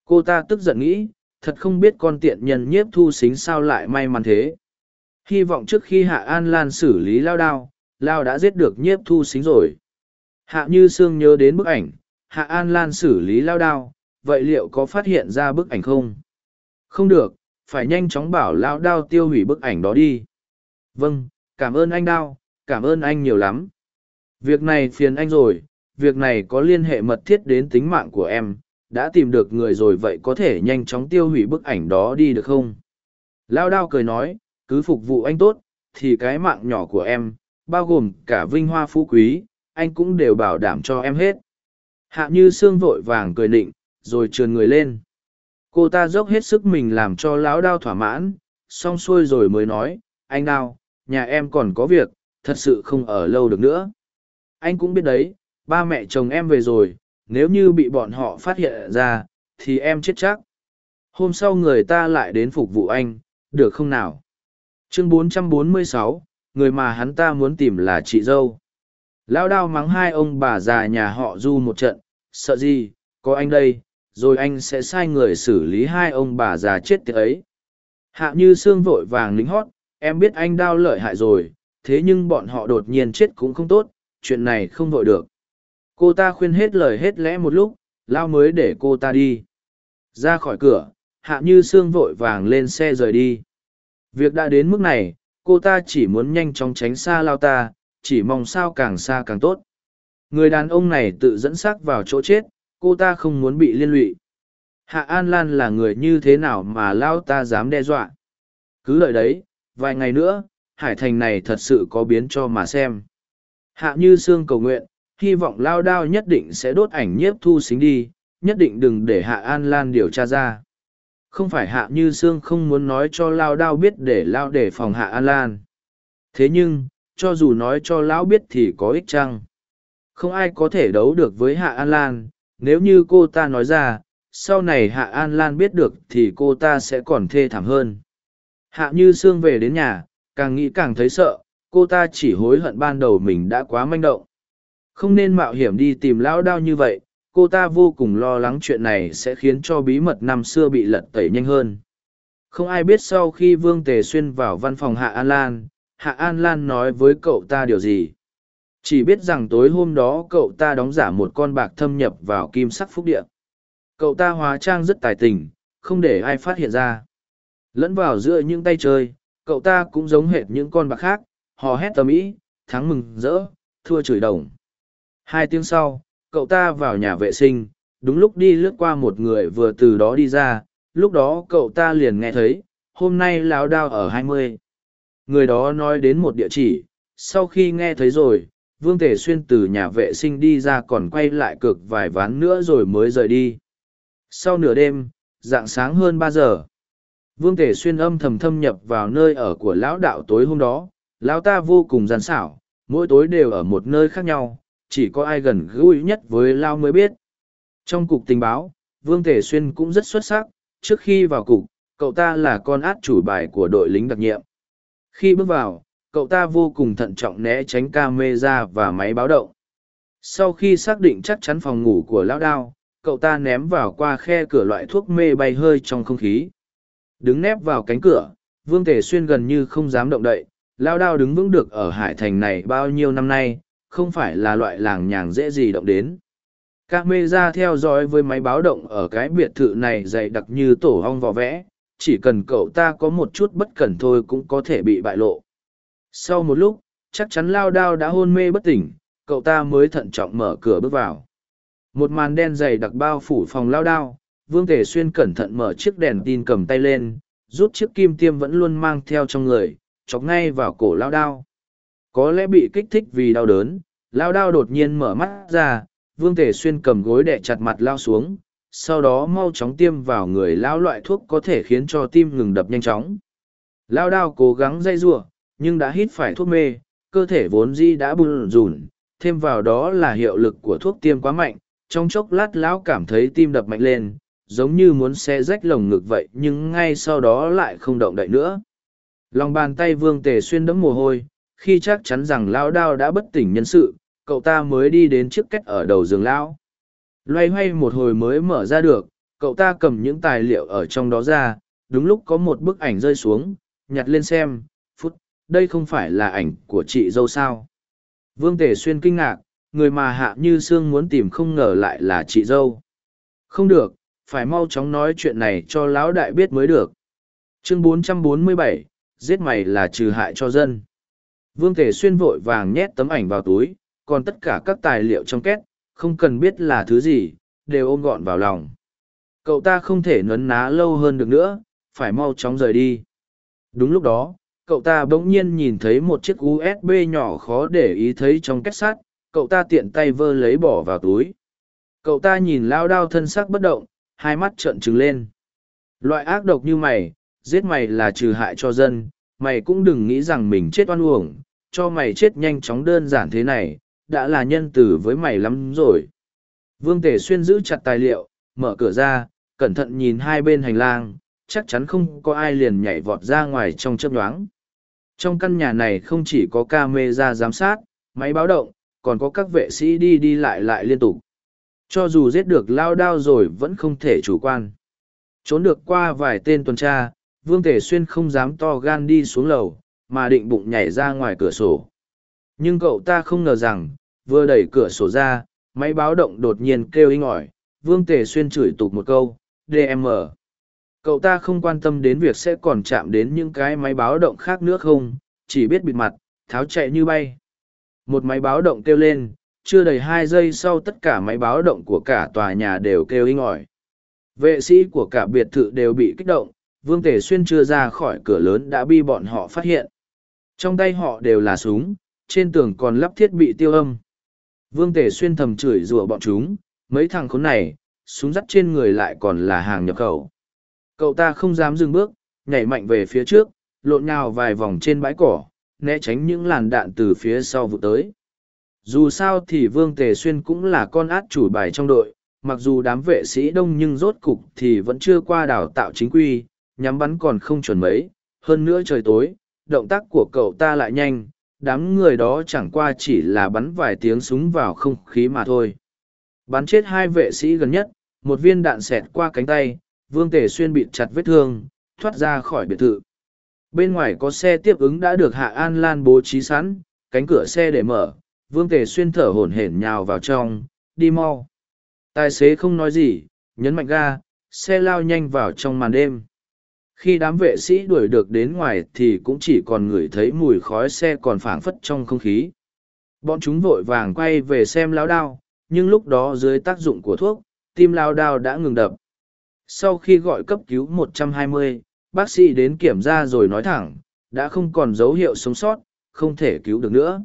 Cô ta tức giận nghĩ thật không biết con tiện nhân nhiếp thu xính sao lại may mắn thế. Hy vọng trước khi hạ an lan xử lý lao đao, lao đã giết được nhiếp thu xính rồi. Hạ như sương nhớ đến bức ảnh, hạ an lan xử lý lao đao, vậy liệu có phát hiện ra bức ảnh không? Không được, phải nhanh chóng bảo lao đao tiêu hủy bức ảnh đó đi. Vâng cảm ơn anh đao, cảm ơn anh nhiều lắm. Việc này phiền anh rồi, việc này có liên hệ mật thiết đến tính mạng của em đã tìm được người rồi vậy có thể nhanh chóng tiêu hủy bức ảnh đó đi được không? Lao đao cười nói, cứ phục vụ anh tốt, thì cái mạng nhỏ của em, bao gồm cả vinh hoa phú quý, anh cũng đều bảo đảm cho em hết. Hạ như sương vội vàng cười nịnh, rồi trườn người lên. Cô ta dốc hết sức mình làm cho lão đao thỏa mãn, xong xuôi rồi mới nói, anh đao, nhà em còn có việc, thật sự không ở lâu được nữa. Anh cũng biết đấy, ba mẹ chồng em về rồi nếu như bị bọn họ phát hiện ra thì em chết chắc. Hôm sau người ta lại đến phục vụ anh được không nào? Chương 446, người mà hắn ta muốn tìm là chị dâu. Lão đao mắng hai ông bà già nhà họ du một trận sợ gì có anh đây rồi anh sẽ sai người xử lý hai ông bà già chết tiệt ấy. Hạ như xương vội vàng lính hót em biết anh đao lợi hại rồi thế nhưng bọn họ đột nhiên chết cũng không tốt chuyện này không vội được cô ta khuyên hết lời hết lẽ một lúc, lao mới để cô ta đi. Ra khỏi cửa, hạ như sương vội vàng lên xe rời đi. Việc đã đến mức này, cô ta chỉ muốn nhanh chóng tránh xa lao ta, chỉ mong sao càng xa càng tốt. Người đàn ông này tự dẫn xác vào chỗ chết, cô ta không muốn bị liên lụy. Hạ an lan là người như thế nào mà lao ta dám đe dọa? Cứ lợi đấy, vài ngày nữa, hải thành này thật sự có biến cho mà xem. Hạ như sương cầu nguyện hy vọng lao đao nhất định sẽ đốt ảnh nhiếp thu xính đi, nhất định đừng để hạ an lan điều tra ra. Không phải hạ như sương không muốn nói cho lao đao biết để lao để phòng hạ an lan. Thế nhưng, cho dù nói cho lão biết thì có ích chăng? Không ai có thể đấu được với hạ an lan. Nếu như cô ta nói ra, sau này hạ an lan biết được thì cô ta sẽ còn thê thảm hơn. Hạ như sương về đến nhà, càng nghĩ càng thấy sợ, cô ta chỉ hối hận ban đầu mình đã quá manh động không nên mạo hiểm đi tìm lão đao như vậy cô ta vô cùng lo lắng chuyện này sẽ khiến cho bí mật năm xưa bị lật tẩy nhanh hơn không ai biết sau khi vương tề xuyên vào văn phòng hạ an lan hạ an lan nói với cậu ta điều gì chỉ biết rằng tối hôm đó cậu ta đóng giả một con bạc thâm nhập vào kim sắc phúc điện cậu ta hóa trang rất tài tình không để ai phát hiện ra. Lẫn vào giữa những tay chơi, cậu ta cũng giống hệt những con bạc khác, hò hét tầm ý, thắng mừng rỡ, thua chửi đồng. Hai tiếng sau, cậu ta vào nhà vệ sinh, đúng lúc đi lướt qua một người vừa từ đó đi ra, lúc đó cậu ta liền nghe thấy, hôm nay lão đao ở hai mươi. Người đó nói đến một địa chỉ, sau khi nghe thấy rồi, Vương Tể Xuyên từ nhà vệ sinh đi ra còn quay lại cực vài ván nữa rồi mới rời đi. Sau nửa đêm, dạng sáng hơn ba giờ, Vương Tể Xuyên âm thầm thâm nhập vào nơi ở của lão đạo tối hôm đó, lão ta vô cùng gian xảo, mỗi tối đều ở một nơi khác nhau, chỉ có ai gần gũi nhất với Lao mới biết. Trong cục tình báo, Vương Tể Xuyên cũng rất xuất sắc, trước khi vào cục, cậu ta là con át chủ bài của đội lính đặc nhiệm. Khi bước vào, cậu ta vô cùng thận trọng né tránh camera và máy báo động. Sau khi xác định chắc chắn phòng ngủ của lão đao, cậu ta ném vào qua khe cửa loại thuốc mê bay hơi trong không khí. Đứng nép vào cánh cửa, Vương Tể Xuyên gần như không dám động đậy, lão đao đứng vững được ở hải thành này bao nhiêu năm nay, không phải là loại làng nhàng dễ gì động đến. Các mê ra theo dõi với máy báo động ở cái biệt thự này dày đặc như tổ hong vò vẽ, chỉ cần cậu ta có một chút bất cẩn thôi cũng có thể bị bại lộ. Sau một lúc, chắc chắn lao đao đã hôn mê bất tỉnh, cậu ta mới thận trọng mở cửa bước vào. Một màn đen dày đặc bao phủ phòng lao đao, Vương Tể Xuyên cẩn thận mở chiếc đèn tin cầm tay lên, rút chiếc kim tiêm vẫn luôn mang theo trong người, chọc ngay vào cổ lao đao. Có lẽ bị kích thích vì đau đớn, lao đao đột nhiên mở mắt ra, Vương Tề Xuyên cầm gối đẻ chặt mặt lao xuống, sau đó mau chóng tiêm vào người lao loại thuốc có thể khiến cho tim ngừng đập nhanh chóng. Lao đao cố gắng dây giụa, nhưng đã hít phải thuốc mê, cơ thể vốn di đã bùn rùn, thêm vào đó là hiệu lực của thuốc tiêm quá mạnh, trong chốc lát lão cảm thấy tim đập mạnh lên, giống như muốn xe rách lồng ngực vậy nhưng ngay sau đó lại không động đậy nữa. Lòng bàn tay vương tề xuyên đẫm mồ hôi, khi chắc chắn rằng lão đao đã bất tỉnh nhân sự, cậu ta mới đi đến chiếc cách ở đầu giường lão. Loay hoay một hồi mới mở ra được, cậu ta cầm những tài liệu ở trong đó ra, đúng lúc có một bức ảnh rơi xuống, nhặt lên xem, phút, đây không phải là ảnh của chị dâu sao. Vương Tề Xuyên kinh ngạc, người mà Hạ Như Sương muốn tìm không ngờ lại là chị dâu. Không được, phải mau chóng nói chuyện này cho lão đại biết mới được. Chương 447, giết mày là trừ hại cho dân. Vương Tề Xuyên vội vàng nhét tấm ảnh vào túi, còn tất cả các tài liệu trong két, không cần biết là thứ gì, đều ôm gọn vào lòng. Cậu ta không thể nấn ná lâu hơn được nữa, phải mau chóng rời đi. Đúng lúc đó, cậu ta bỗng nhiên nhìn thấy một chiếc usb nhỏ khó để ý thấy trong két sắt cậu ta tiện tay vơ lấy bỏ vào túi cậu ta nhìn lao đao thân sắc bất động hai mắt trợn trừng lên loại ác độc như mày giết mày là trừ hại cho dân mày cũng đừng nghĩ rằng mình chết oan uổng cho mày chết nhanh chóng đơn giản thế này đã là nhân tử với mày lắm rồi vương Tề xuyên giữ chặt tài liệu mở cửa ra cẩn thận nhìn hai bên hành lang chắc chắn không có ai liền nhảy vọt ra ngoài trong chớp nhoáng trong căn nhà này không chỉ có camera giám sát, máy báo động, còn có các vệ sĩ đi đi lại lại liên tục. Cho dù giết được lao đao rồi vẫn không thể chủ quan. Trốn được qua vài tên tuần tra, Vương Tề Xuyên không dám to gan đi xuống lầu, mà định bụng nhảy ra ngoài cửa sổ. Nhưng cậu ta không ngờ rằng, vừa đẩy cửa sổ ra, máy báo động đột nhiên kêu inh ỏi, Vương Tề Xuyên chửi tục một câu, DM cậu ta không quan tâm đến việc sẽ còn chạm đến những cái máy báo động khác nữa không chỉ biết bịt mặt tháo chạy như bay. Một máy báo động kêu lên chưa đầy hai giây sau tất cả máy báo động của cả tòa nhà đều kêu inh ỏi. Vệ sĩ của cả biệt thự đều bị kích động vương Tề xuyên chưa ra khỏi cửa lớn đã bị bọn họ phát hiện. Trong tay họ đều là súng trên tường còn lắp thiết bị tiêu âm. Vương Tề xuyên thầm chửi rủa bọn chúng mấy thằng khốn này súng dắt trên người lại còn là hàng nhập khẩu. Cậu ta không dám dừng bước, nhảy mạnh về phía trước, lộn nhào vài vòng trên bãi cỏ, né tránh những làn đạn từ phía sau vụ tới. Dù sao thì Vương Tề Xuyên cũng là con át chủ bài trong đội, mặc dù đám vệ sĩ đông nhưng rốt cục thì vẫn chưa qua đào tạo chính quy, nhắm bắn còn không chuẩn mấy, hơn nữa trời tối, động tác của cậu ta lại nhanh, đám người đó chẳng qua chỉ là bắn vài tiếng súng vào không khí mà thôi. Bắn chết hai vệ sĩ gần nhất, một viên đạn xẹt qua cánh tay, Vương Tề Xuyên bị chặt vết thương, thoát ra khỏi biệt thự. Bên ngoài có xe tiếp ứng đã được Hạ An Lan bố trí sẵn, cánh cửa xe để mở, Vương Tề Xuyên thở hổn hển nhào vào trong, đi mau. Tài xế không nói gì, nhấn mạnh ga, xe lao nhanh vào trong màn đêm khi đám vệ sĩ đuổi được đến ngoài thì cũng chỉ còn ngửi thấy mùi khói xe còn phảng phất trong không khí. Bọn chúng vội vàng quay về xem lao đao nhưng lúc đó dưới tác dụng của thuốc tim lao đao đã ngừng đập. Sau khi gọi cấp cứu 120, bác sĩ đến kiểm tra rồi nói thẳng đã không còn dấu hiệu sống sót không thể cứu được nữa.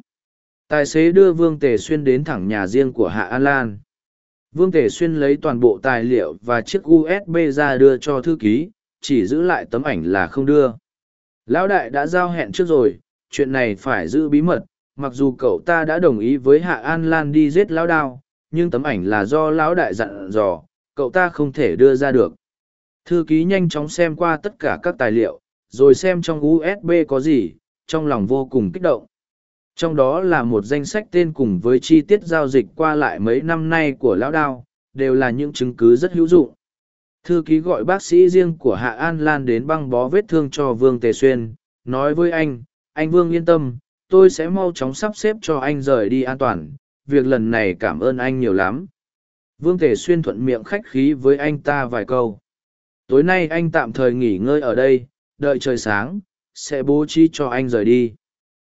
Tài xế đưa vương tề xuyên đến thẳng nhà riêng của hạ an lan. Vương tề xuyên lấy toàn bộ tài liệu và chiếc usb ra đưa cho thư ký chỉ giữ lại tấm ảnh là không đưa. Lão đại đã giao hẹn trước rồi, chuyện này phải giữ bí mật, mặc dù cậu ta đã đồng ý với hạ an lan đi giết lão đao, nhưng tấm ảnh là do lão đại dặn dò, cậu ta không thể đưa ra được. Thư ký nhanh chóng xem qua tất cả các tài liệu, rồi xem trong usb có gì, trong lòng vô cùng kích động. Trong đó là một danh sách tên cùng với chi tiết giao dịch qua lại mấy năm nay của lão đao, đều là những chứng cứ rất hữu dụng thư ký gọi bác sĩ riêng của hạ an lan đến băng bó vết thương cho vương tề xuyên nói với anh anh vương yên tâm tôi sẽ mau chóng sắp xếp cho anh rời đi an toàn việc lần này cảm ơn anh nhiều lắm. Vương tề xuyên thuận miệng khách khí với anh ta vài câu. Tối nay anh tạm thời nghỉ ngơi ở đây đợi trời sáng sẽ bố trí cho anh rời đi.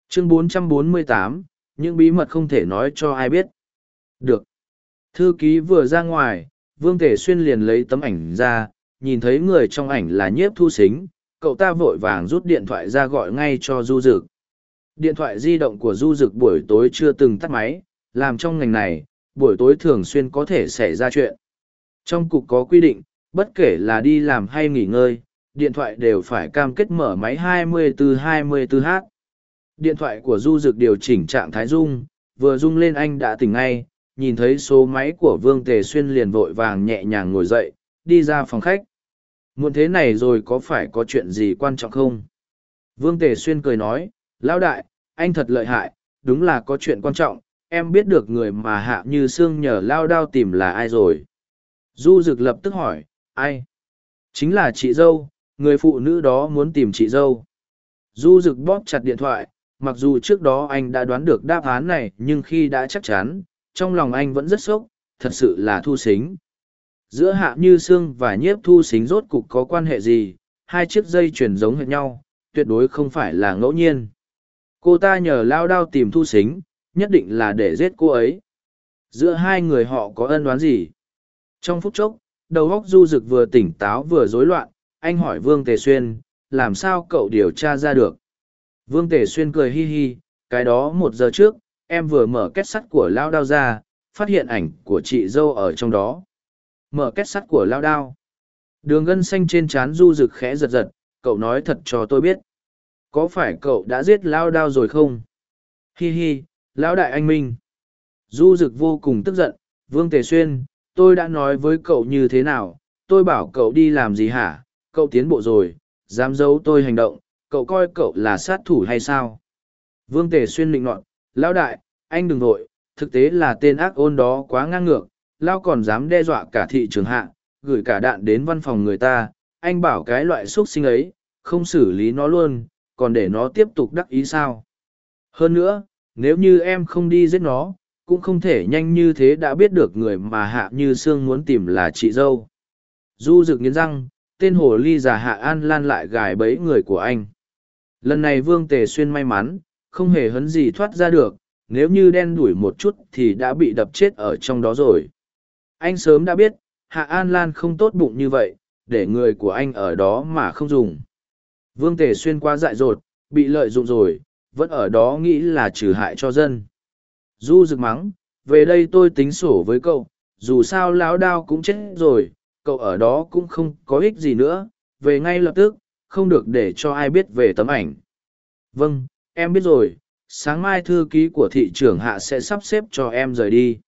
Chương 448, những bí mật không thể nói cho ai biết. Được. Thư ký vừa ra ngoài vương tể xuyên liền lấy tấm ảnh ra nhìn thấy người trong ảnh là nhiếp thu xính cậu ta vội vàng rút điện thoại ra gọi ngay cho du dực điện thoại di động của du dực buổi tối chưa từng tắt máy làm trong ngành này buổi tối thường xuyên có thể xảy ra chuyện trong cục có quy định bất kể là đi làm hay nghỉ ngơi điện thoại đều phải cam kết mở máy 24-24h. Điện thoại của Du Dực điều chỉnh trạng thái rung, vừa rung lên anh đã tỉnh ngay, nhìn thấy số máy của Vương Tề Xuyên liền vội vàng nhẹ nhàng ngồi dậy, đi ra phòng khách. Muộn thế này rồi có phải có chuyện gì quan trọng không? Vương Tề Xuyên cười nói, Lão đại, anh thật lợi hại, đúng là có chuyện quan trọng, em biết được người mà hạ như xương nhờ lao đao tìm là ai rồi. Du Dực lập tức hỏi, ai? Chính là chị dâu, người phụ nữ đó muốn tìm chị dâu. Du Dực bóp chặt điện thoại, mặc dù trước đó anh đã đoán được đáp án này nhưng khi đã chắc chắn, trong lòng anh vẫn rất sốc, thật sự là thu xính. Giữa Hạ Như xương và Nhiếp Thu Xính rốt cục có quan hệ gì, hai chiếc dây chuyển giống hệt nhau, tuyệt đối không phải là ngẫu nhiên. Cô ta nhờ lao đao tìm Thu Xính, nhất định là để giết cô ấy. Giữa hai người họ có ân đoán gì? Trong phút chốc, đầu óc du rực vừa tỉnh táo vừa rối loạn, anh hỏi Vương Tề Xuyên, làm sao cậu điều tra ra được? Vương Tề Xuyên cười hi hi, cái đó một giờ trước, em vừa mở kết sắt của Lao Đao ra, phát hiện ảnh của chị dâu ở trong đó. Mở kết sắt của Lao Đao. Đường gân xanh trên trán du rực khẽ giật giật, cậu nói thật cho tôi biết. Có phải cậu đã giết Lao Đao rồi không? Hi hi, Lão Đại Anh Minh. Du rực vô cùng tức giận, Vương Tề Xuyên, tôi đã nói với cậu như thế nào, tôi bảo cậu đi làm gì hả, cậu tiến bộ rồi, dám giấu tôi hành động, cậu coi cậu là sát thủ hay sao? Vương Tề Xuyên định nọt, lão đại, anh đừng vội, thực tế là tên ác ôn đó quá ngang ngược, lao còn dám đe dọa cả thị trường hạ, gửi cả đạn đến văn phòng người ta, anh bảo cái loại xuất sinh ấy, không xử lý nó luôn, còn để nó tiếp tục đắc ý sao? Hơn nữa, nếu như em không đi giết nó, cũng không thể nhanh như thế đã biết được người mà hạ như sương muốn tìm là chị dâu. Du rực nghiến răng, tên hồ ly già hạ an lan lại gài bẫy người của anh lần này vương tề xuyên may mắn không hề hấn gì thoát ra được nếu như đen đuổi một chút thì đã bị đập chết ở trong đó rồi. Anh sớm đã biết hạ an lan không tốt bụng như vậy để người của anh ở đó mà không dùng. Vương tề xuyên quá dại dột bị lợi dụng rồi vẫn ở đó nghĩ là trừ hại cho dân. Du rực mắng về đây tôi tính sổ với cậu dù sao lão đao cũng chết rồi cậu ở đó cũng không có ích gì nữa, về ngay lập tức, không được để cho ai biết về tấm ảnh. Vâng, em biết rồi, sáng mai thư ký của thị trưởng hạ sẽ sắp xếp cho em rời đi.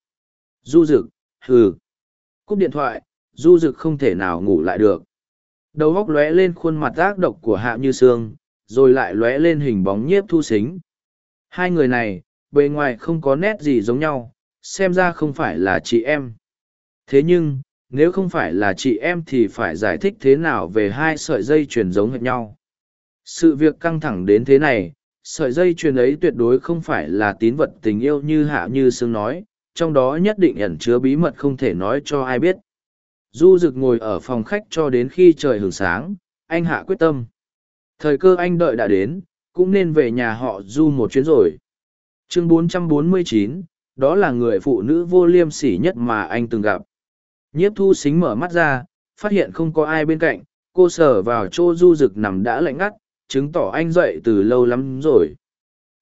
Du Dực, hừ. Cúp điện thoại, Du Dực không thể nào ngủ lại được. Đầu góc lóe lên khuôn mặt ác độc của Hạ Như Sương, rồi lại lóe lên hình bóng nhiếp thu xính. Hai người này, bề ngoài không có nét gì giống nhau, xem ra không phải là chị em. Thế nhưng, nếu không phải là chị em thì phải giải thích thế nào về hai sợi dây chuyền giống hệt nhau sự việc căng thẳng đến thế này sợi dây chuyền ấy tuyệt đối không phải là tín vật tình yêu như hạ như sương nói trong đó nhất định ẩn chứa bí mật không thể nói cho ai biết Du rực ngồi ở phòng khách cho đến khi trời hưởng sáng, anh hạ quyết tâm. Thời cơ anh đợi đã đến, cũng nên về nhà họ Du một chuyến rồi. Chương 449, đó là người phụ nữ vô liêm sỉ nhất mà anh từng gặp. Nhiếp thu xính mở mắt ra, phát hiện không có ai bên cạnh, cô sờ vào chỗ Du rực nằm đã lạnh ngắt, chứng tỏ anh dậy từ lâu lắm rồi.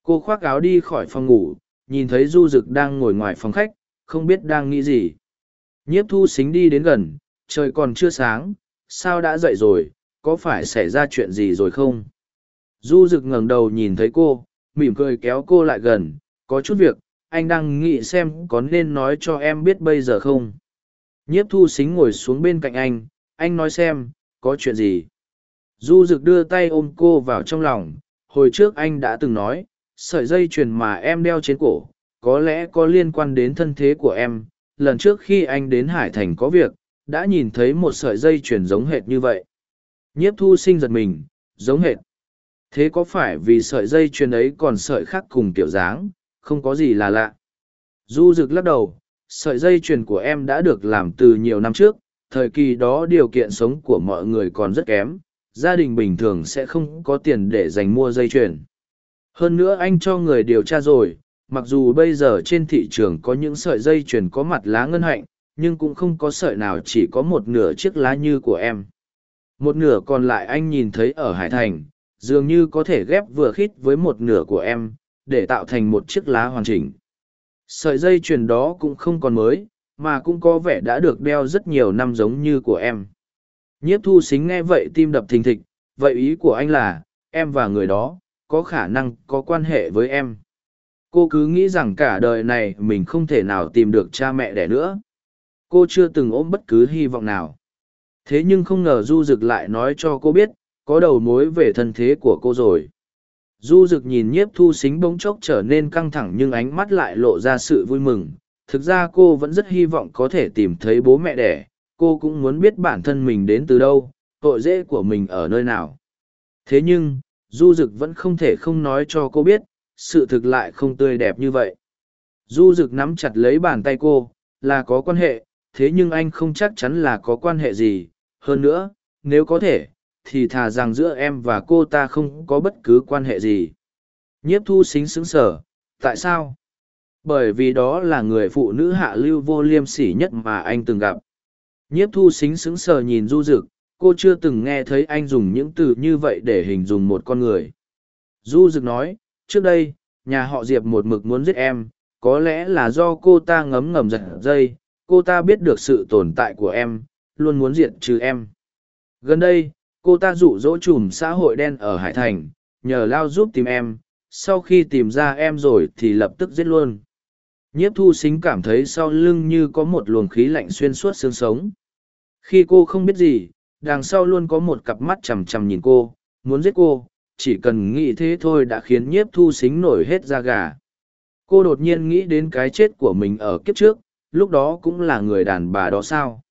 Cô khoác áo đi khỏi phòng ngủ, nhìn thấy Du rực đang ngồi ngoài phòng khách, không biết đang nghĩ gì. Nhiếp thu xính đi đến gần, trời còn chưa sáng, sao đã dậy rồi, có phải xảy ra chuyện gì rồi không? Du rực ngẩng đầu nhìn thấy cô, mỉm cười kéo cô lại gần, có chút việc, anh đang nghĩ xem có nên nói cho em biết bây giờ không? Nhiếp thu xính ngồi xuống bên cạnh anh, anh nói xem, có chuyện gì? Du rực đưa tay ôm cô vào trong lòng, hồi trước anh đã từng nói, sợi dây chuyền mà em đeo trên cổ, có lẽ có liên quan đến thân thế của em. Lần trước khi anh đến Hải Thành có việc, đã nhìn thấy một sợi dây chuyền giống hệt như vậy. Nhiếp thu sinh giật mình, giống hệt. Thế có phải vì sợi dây chuyền ấy còn sợi khác cùng kiểu dáng, không có gì là lạ. Du rực lắc đầu, sợi dây chuyền của em đã được làm từ nhiều năm trước, thời kỳ đó điều kiện sống của mọi người còn rất kém, gia đình bình thường sẽ không có tiền để dành mua dây chuyền. Hơn nữa anh cho người điều tra rồi, mặc dù bây giờ trên thị trường có những sợi dây chuyền có mặt lá ngân hạnh, nhưng cũng không có sợi nào chỉ có một nửa chiếc lá như của em. Một nửa còn lại anh nhìn thấy ở Hải Thành, dường như có thể ghép vừa khít với một nửa của em, để tạo thành một chiếc lá hoàn chỉnh. Sợi dây chuyền đó cũng không còn mới, mà cũng có vẻ đã được đeo rất nhiều năm giống như của em. Nhiếp thu xính nghe vậy tim đập thình thịch, vậy ý của anh là, em và người đó, có khả năng có quan hệ với em. Cô cứ nghĩ rằng cả đời này mình không thể nào tìm được cha mẹ đẻ nữa. Cô chưa từng ôm bất cứ hy vọng nào. Thế nhưng không ngờ Du Dực lại nói cho cô biết, có đầu mối về thân thế của cô rồi. Du Dực nhìn nhiếp thu xính bỗng chốc trở nên căng thẳng nhưng ánh mắt lại lộ ra sự vui mừng. Thực ra cô vẫn rất hy vọng có thể tìm thấy bố mẹ đẻ, cô cũng muốn biết bản thân mình đến từ đâu, tội dễ của mình ở nơi nào. Thế nhưng, Du Dực vẫn không thể không nói cho cô biết, sự thực lại không tươi đẹp như vậy. Du Dực nắm chặt lấy bàn tay cô, là có quan hệ, thế nhưng anh không chắc chắn là có quan hệ gì. Hơn nữa, nếu có thể, thì thà rằng giữa em và cô ta không có bất cứ quan hệ gì. Nhiếp thu xính xứng sở, tại sao? Bởi vì đó là người phụ nữ hạ lưu vô liêm sỉ nhất mà anh từng gặp. Nhiếp thu xính xứng sờ nhìn du dực, cô chưa từng nghe thấy anh dùng những từ như vậy để hình dung một con người. Du dực nói, trước đây, nhà họ Diệp một mực muốn giết em, có lẽ là do cô ta ngấm ngầm giật dây, cô ta biết được sự tồn tại của em, luôn muốn diệt trừ em. Gần đây, cô ta dụ dỗ chùm xã hội đen ở Hải Thành, nhờ Lao giúp tìm em, sau khi tìm ra em rồi thì lập tức giết luôn. Nhiếp thu xính cảm thấy sau lưng như có một luồng khí lạnh xuyên suốt xương sống. Khi cô không biết gì, đằng sau luôn có một cặp mắt chằm chằm nhìn cô, muốn giết cô, chỉ cần nghĩ thế thôi đã khiến nhiếp thu xính nổi hết da gà. Cô đột nhiên nghĩ đến cái chết của mình ở kiếp trước, lúc đó cũng là người đàn bà đó sao.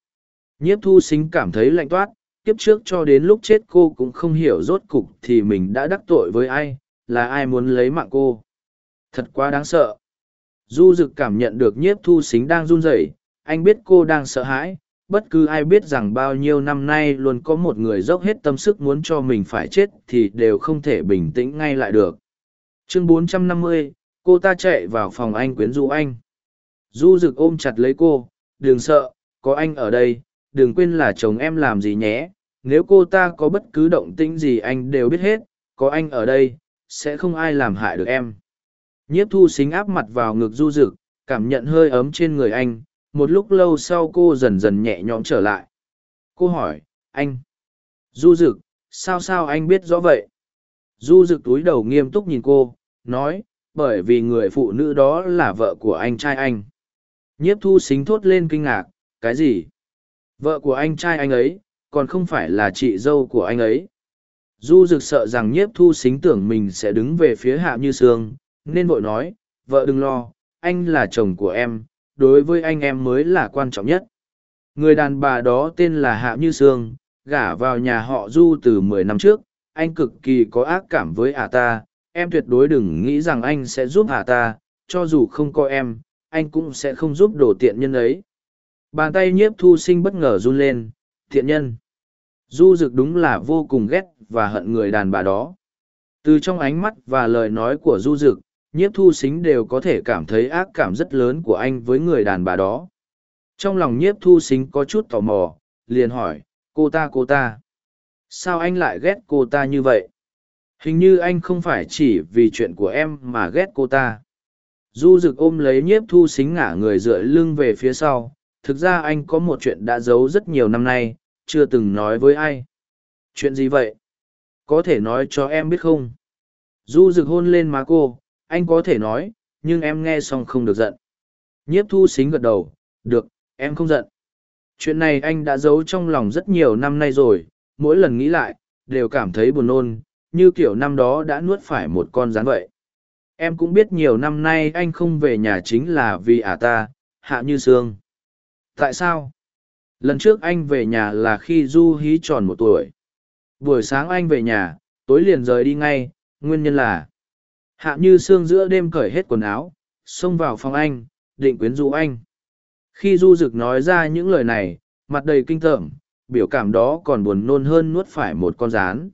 Nhiếp thu xính cảm thấy lạnh toát, kiếp trước cho đến lúc chết cô cũng không hiểu rốt cục thì mình đã đắc tội với ai, là ai muốn lấy mạng cô. Thật quá đáng sợ. Du dực cảm nhận được nhiếp thu xính đang run rẩy, anh biết cô đang sợ hãi, bất cứ ai biết rằng bao nhiêu năm nay luôn có một người dốc hết tâm sức muốn cho mình phải chết thì đều không thể bình tĩnh ngay lại được. Chương 450, cô ta chạy vào phòng anh quyến rũ anh. Du rực ôm chặt lấy cô đừng sợ có anh ở đây đừng quên là chồng em làm gì nhé. Nếu cô ta có bất cứ động tĩnh gì anh đều biết hết có anh ở đây sẽ không ai làm hại được em. Nhiếp thu xính áp mặt vào ngực du rực cảm nhận hơi ấm trên người anh một lúc lâu sau cô dần dần nhẹ nhõm trở lại. Cô hỏi, anh, du rực sao sao anh biết rõ vậy? Du rực túi đầu nghiêm túc nhìn cô, nói, bởi vì người phụ nữ đó là vợ của anh trai anh. Nhiếp thu xính thốt lên kinh ngạc, cái gì? Vợ của anh trai anh ấy, còn không phải là chị dâu của anh ấy? Du rực sợ rằng nhiếp thu xính tưởng mình sẽ đứng về phía hạ như sương, nên vội nói, vợ đừng lo, anh là chồng của em đối với anh em mới là quan trọng nhất. Người đàn bà đó tên là Hạ Như Sương, gả vào nhà họ Du từ mười năm trước, anh cực kỳ có ác cảm với ả ta, em tuyệt đối đừng nghĩ rằng anh sẽ giúp ả ta, cho dù không có em, anh cũng sẽ không giúp đổ tiện nhân ấy. Bàn tay nhiếp thu sinh bất ngờ run lên, thiện nhân. Du dực đúng là vô cùng ghét và hận người đàn bà đó. Từ trong ánh mắt và lời nói của du dực, nhiếp thu xính đều có thể cảm thấy ác cảm rất lớn của anh với người đàn bà đó. Trong lòng nhiếp thu xính có chút tò mò, liền hỏi, cô ta cô ta. Sao anh lại ghét cô ta như vậy? Hình như anh không phải chỉ vì chuyện của em mà ghét cô ta. Du rực ôm lấy nhiếp thu xính ngả người dựa lưng về phía sau. Thực ra anh có một chuyện đã giấu rất nhiều năm nay, chưa từng nói với ai. Chuyện gì vậy? Có thể nói cho em biết không? Du rực hôn lên má cô, anh có thể nói, nhưng em nghe xong không được giận. Nhiếp thu xính gật đầu, được, em không giận. Chuyện này anh đã giấu trong lòng rất nhiều năm nay rồi, mỗi lần nghĩ lại, đều cảm thấy buồn nôn, như kiểu năm đó đã nuốt phải một con rắn vậy. Em cũng biết nhiều năm nay anh không về nhà chính là vì ả ta, hạ như sương. Tại sao? Lần trước anh về nhà là khi Du Hí tròn một tuổi. Buổi sáng anh về nhà, tối liền rời đi ngay, nguyên nhân là Hạ như sương giữa đêm cởi hết quần áo, xông vào phòng anh, định quyến rũ anh. Khi Du Dực nói ra những lời này, mặt đầy kinh tởm, biểu cảm đó còn buồn nôn hơn nuốt phải một con rán.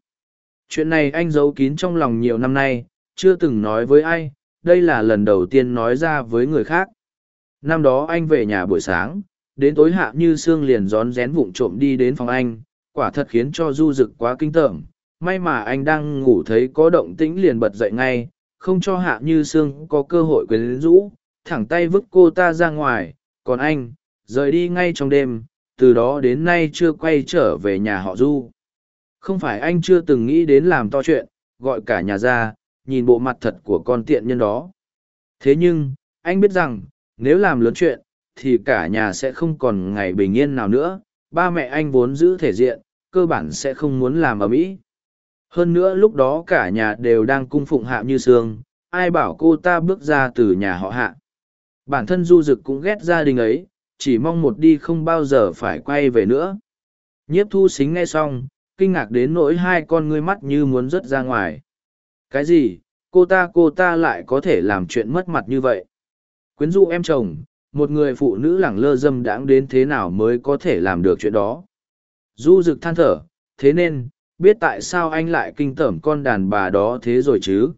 Chuyện này anh giấu kín trong lòng nhiều năm nay, chưa từng nói với ai, đây là lần đầu tiên nói ra với người khác. Năm đó anh về nhà buổi sáng, đến tối hạ như sương liền rón rén vụng trộm đi đến phòng anh, quả thật khiến cho Du Dực quá kinh tởm. May mà anh đang ngủ thấy có động tĩnh liền bật dậy ngay, không cho hạ như sương có cơ hội quyến rũ, thẳng tay vứt cô ta ra ngoài, còn anh, rời đi ngay trong đêm, từ đó đến nay chưa quay trở về nhà họ Du. Không phải anh chưa từng nghĩ đến làm to chuyện, gọi cả nhà ra, nhìn bộ mặt thật của con tiện nhân đó. Thế nhưng, anh biết rằng, nếu làm lớn chuyện, thì cả nhà sẽ không còn ngày bình yên nào nữa, ba mẹ anh vốn giữ thể diện, cơ bản sẽ không muốn làm ở mỹ hơn nữa lúc đó cả nhà đều đang cung phụng hạ như sương, ai bảo cô ta bước ra từ nhà họ hạ. Bản thân du dực cũng ghét gia đình ấy, chỉ mong một đi không bao giờ phải quay về nữa. Nhiếp thu xính nghe xong, kinh ngạc đến nỗi hai con ngươi mắt như muốn rớt ra ngoài. Cái gì? Cô ta cô ta lại có thể làm chuyện mất mặt như vậy? Quyến rũ em chồng, một người phụ nữ lẳng lơ dâm đãng đến thế nào mới có thể làm được chuyện đó? Du rực than thở, thế nên biết tại sao anh lại kinh tởm con đàn bà đó thế rồi chứ?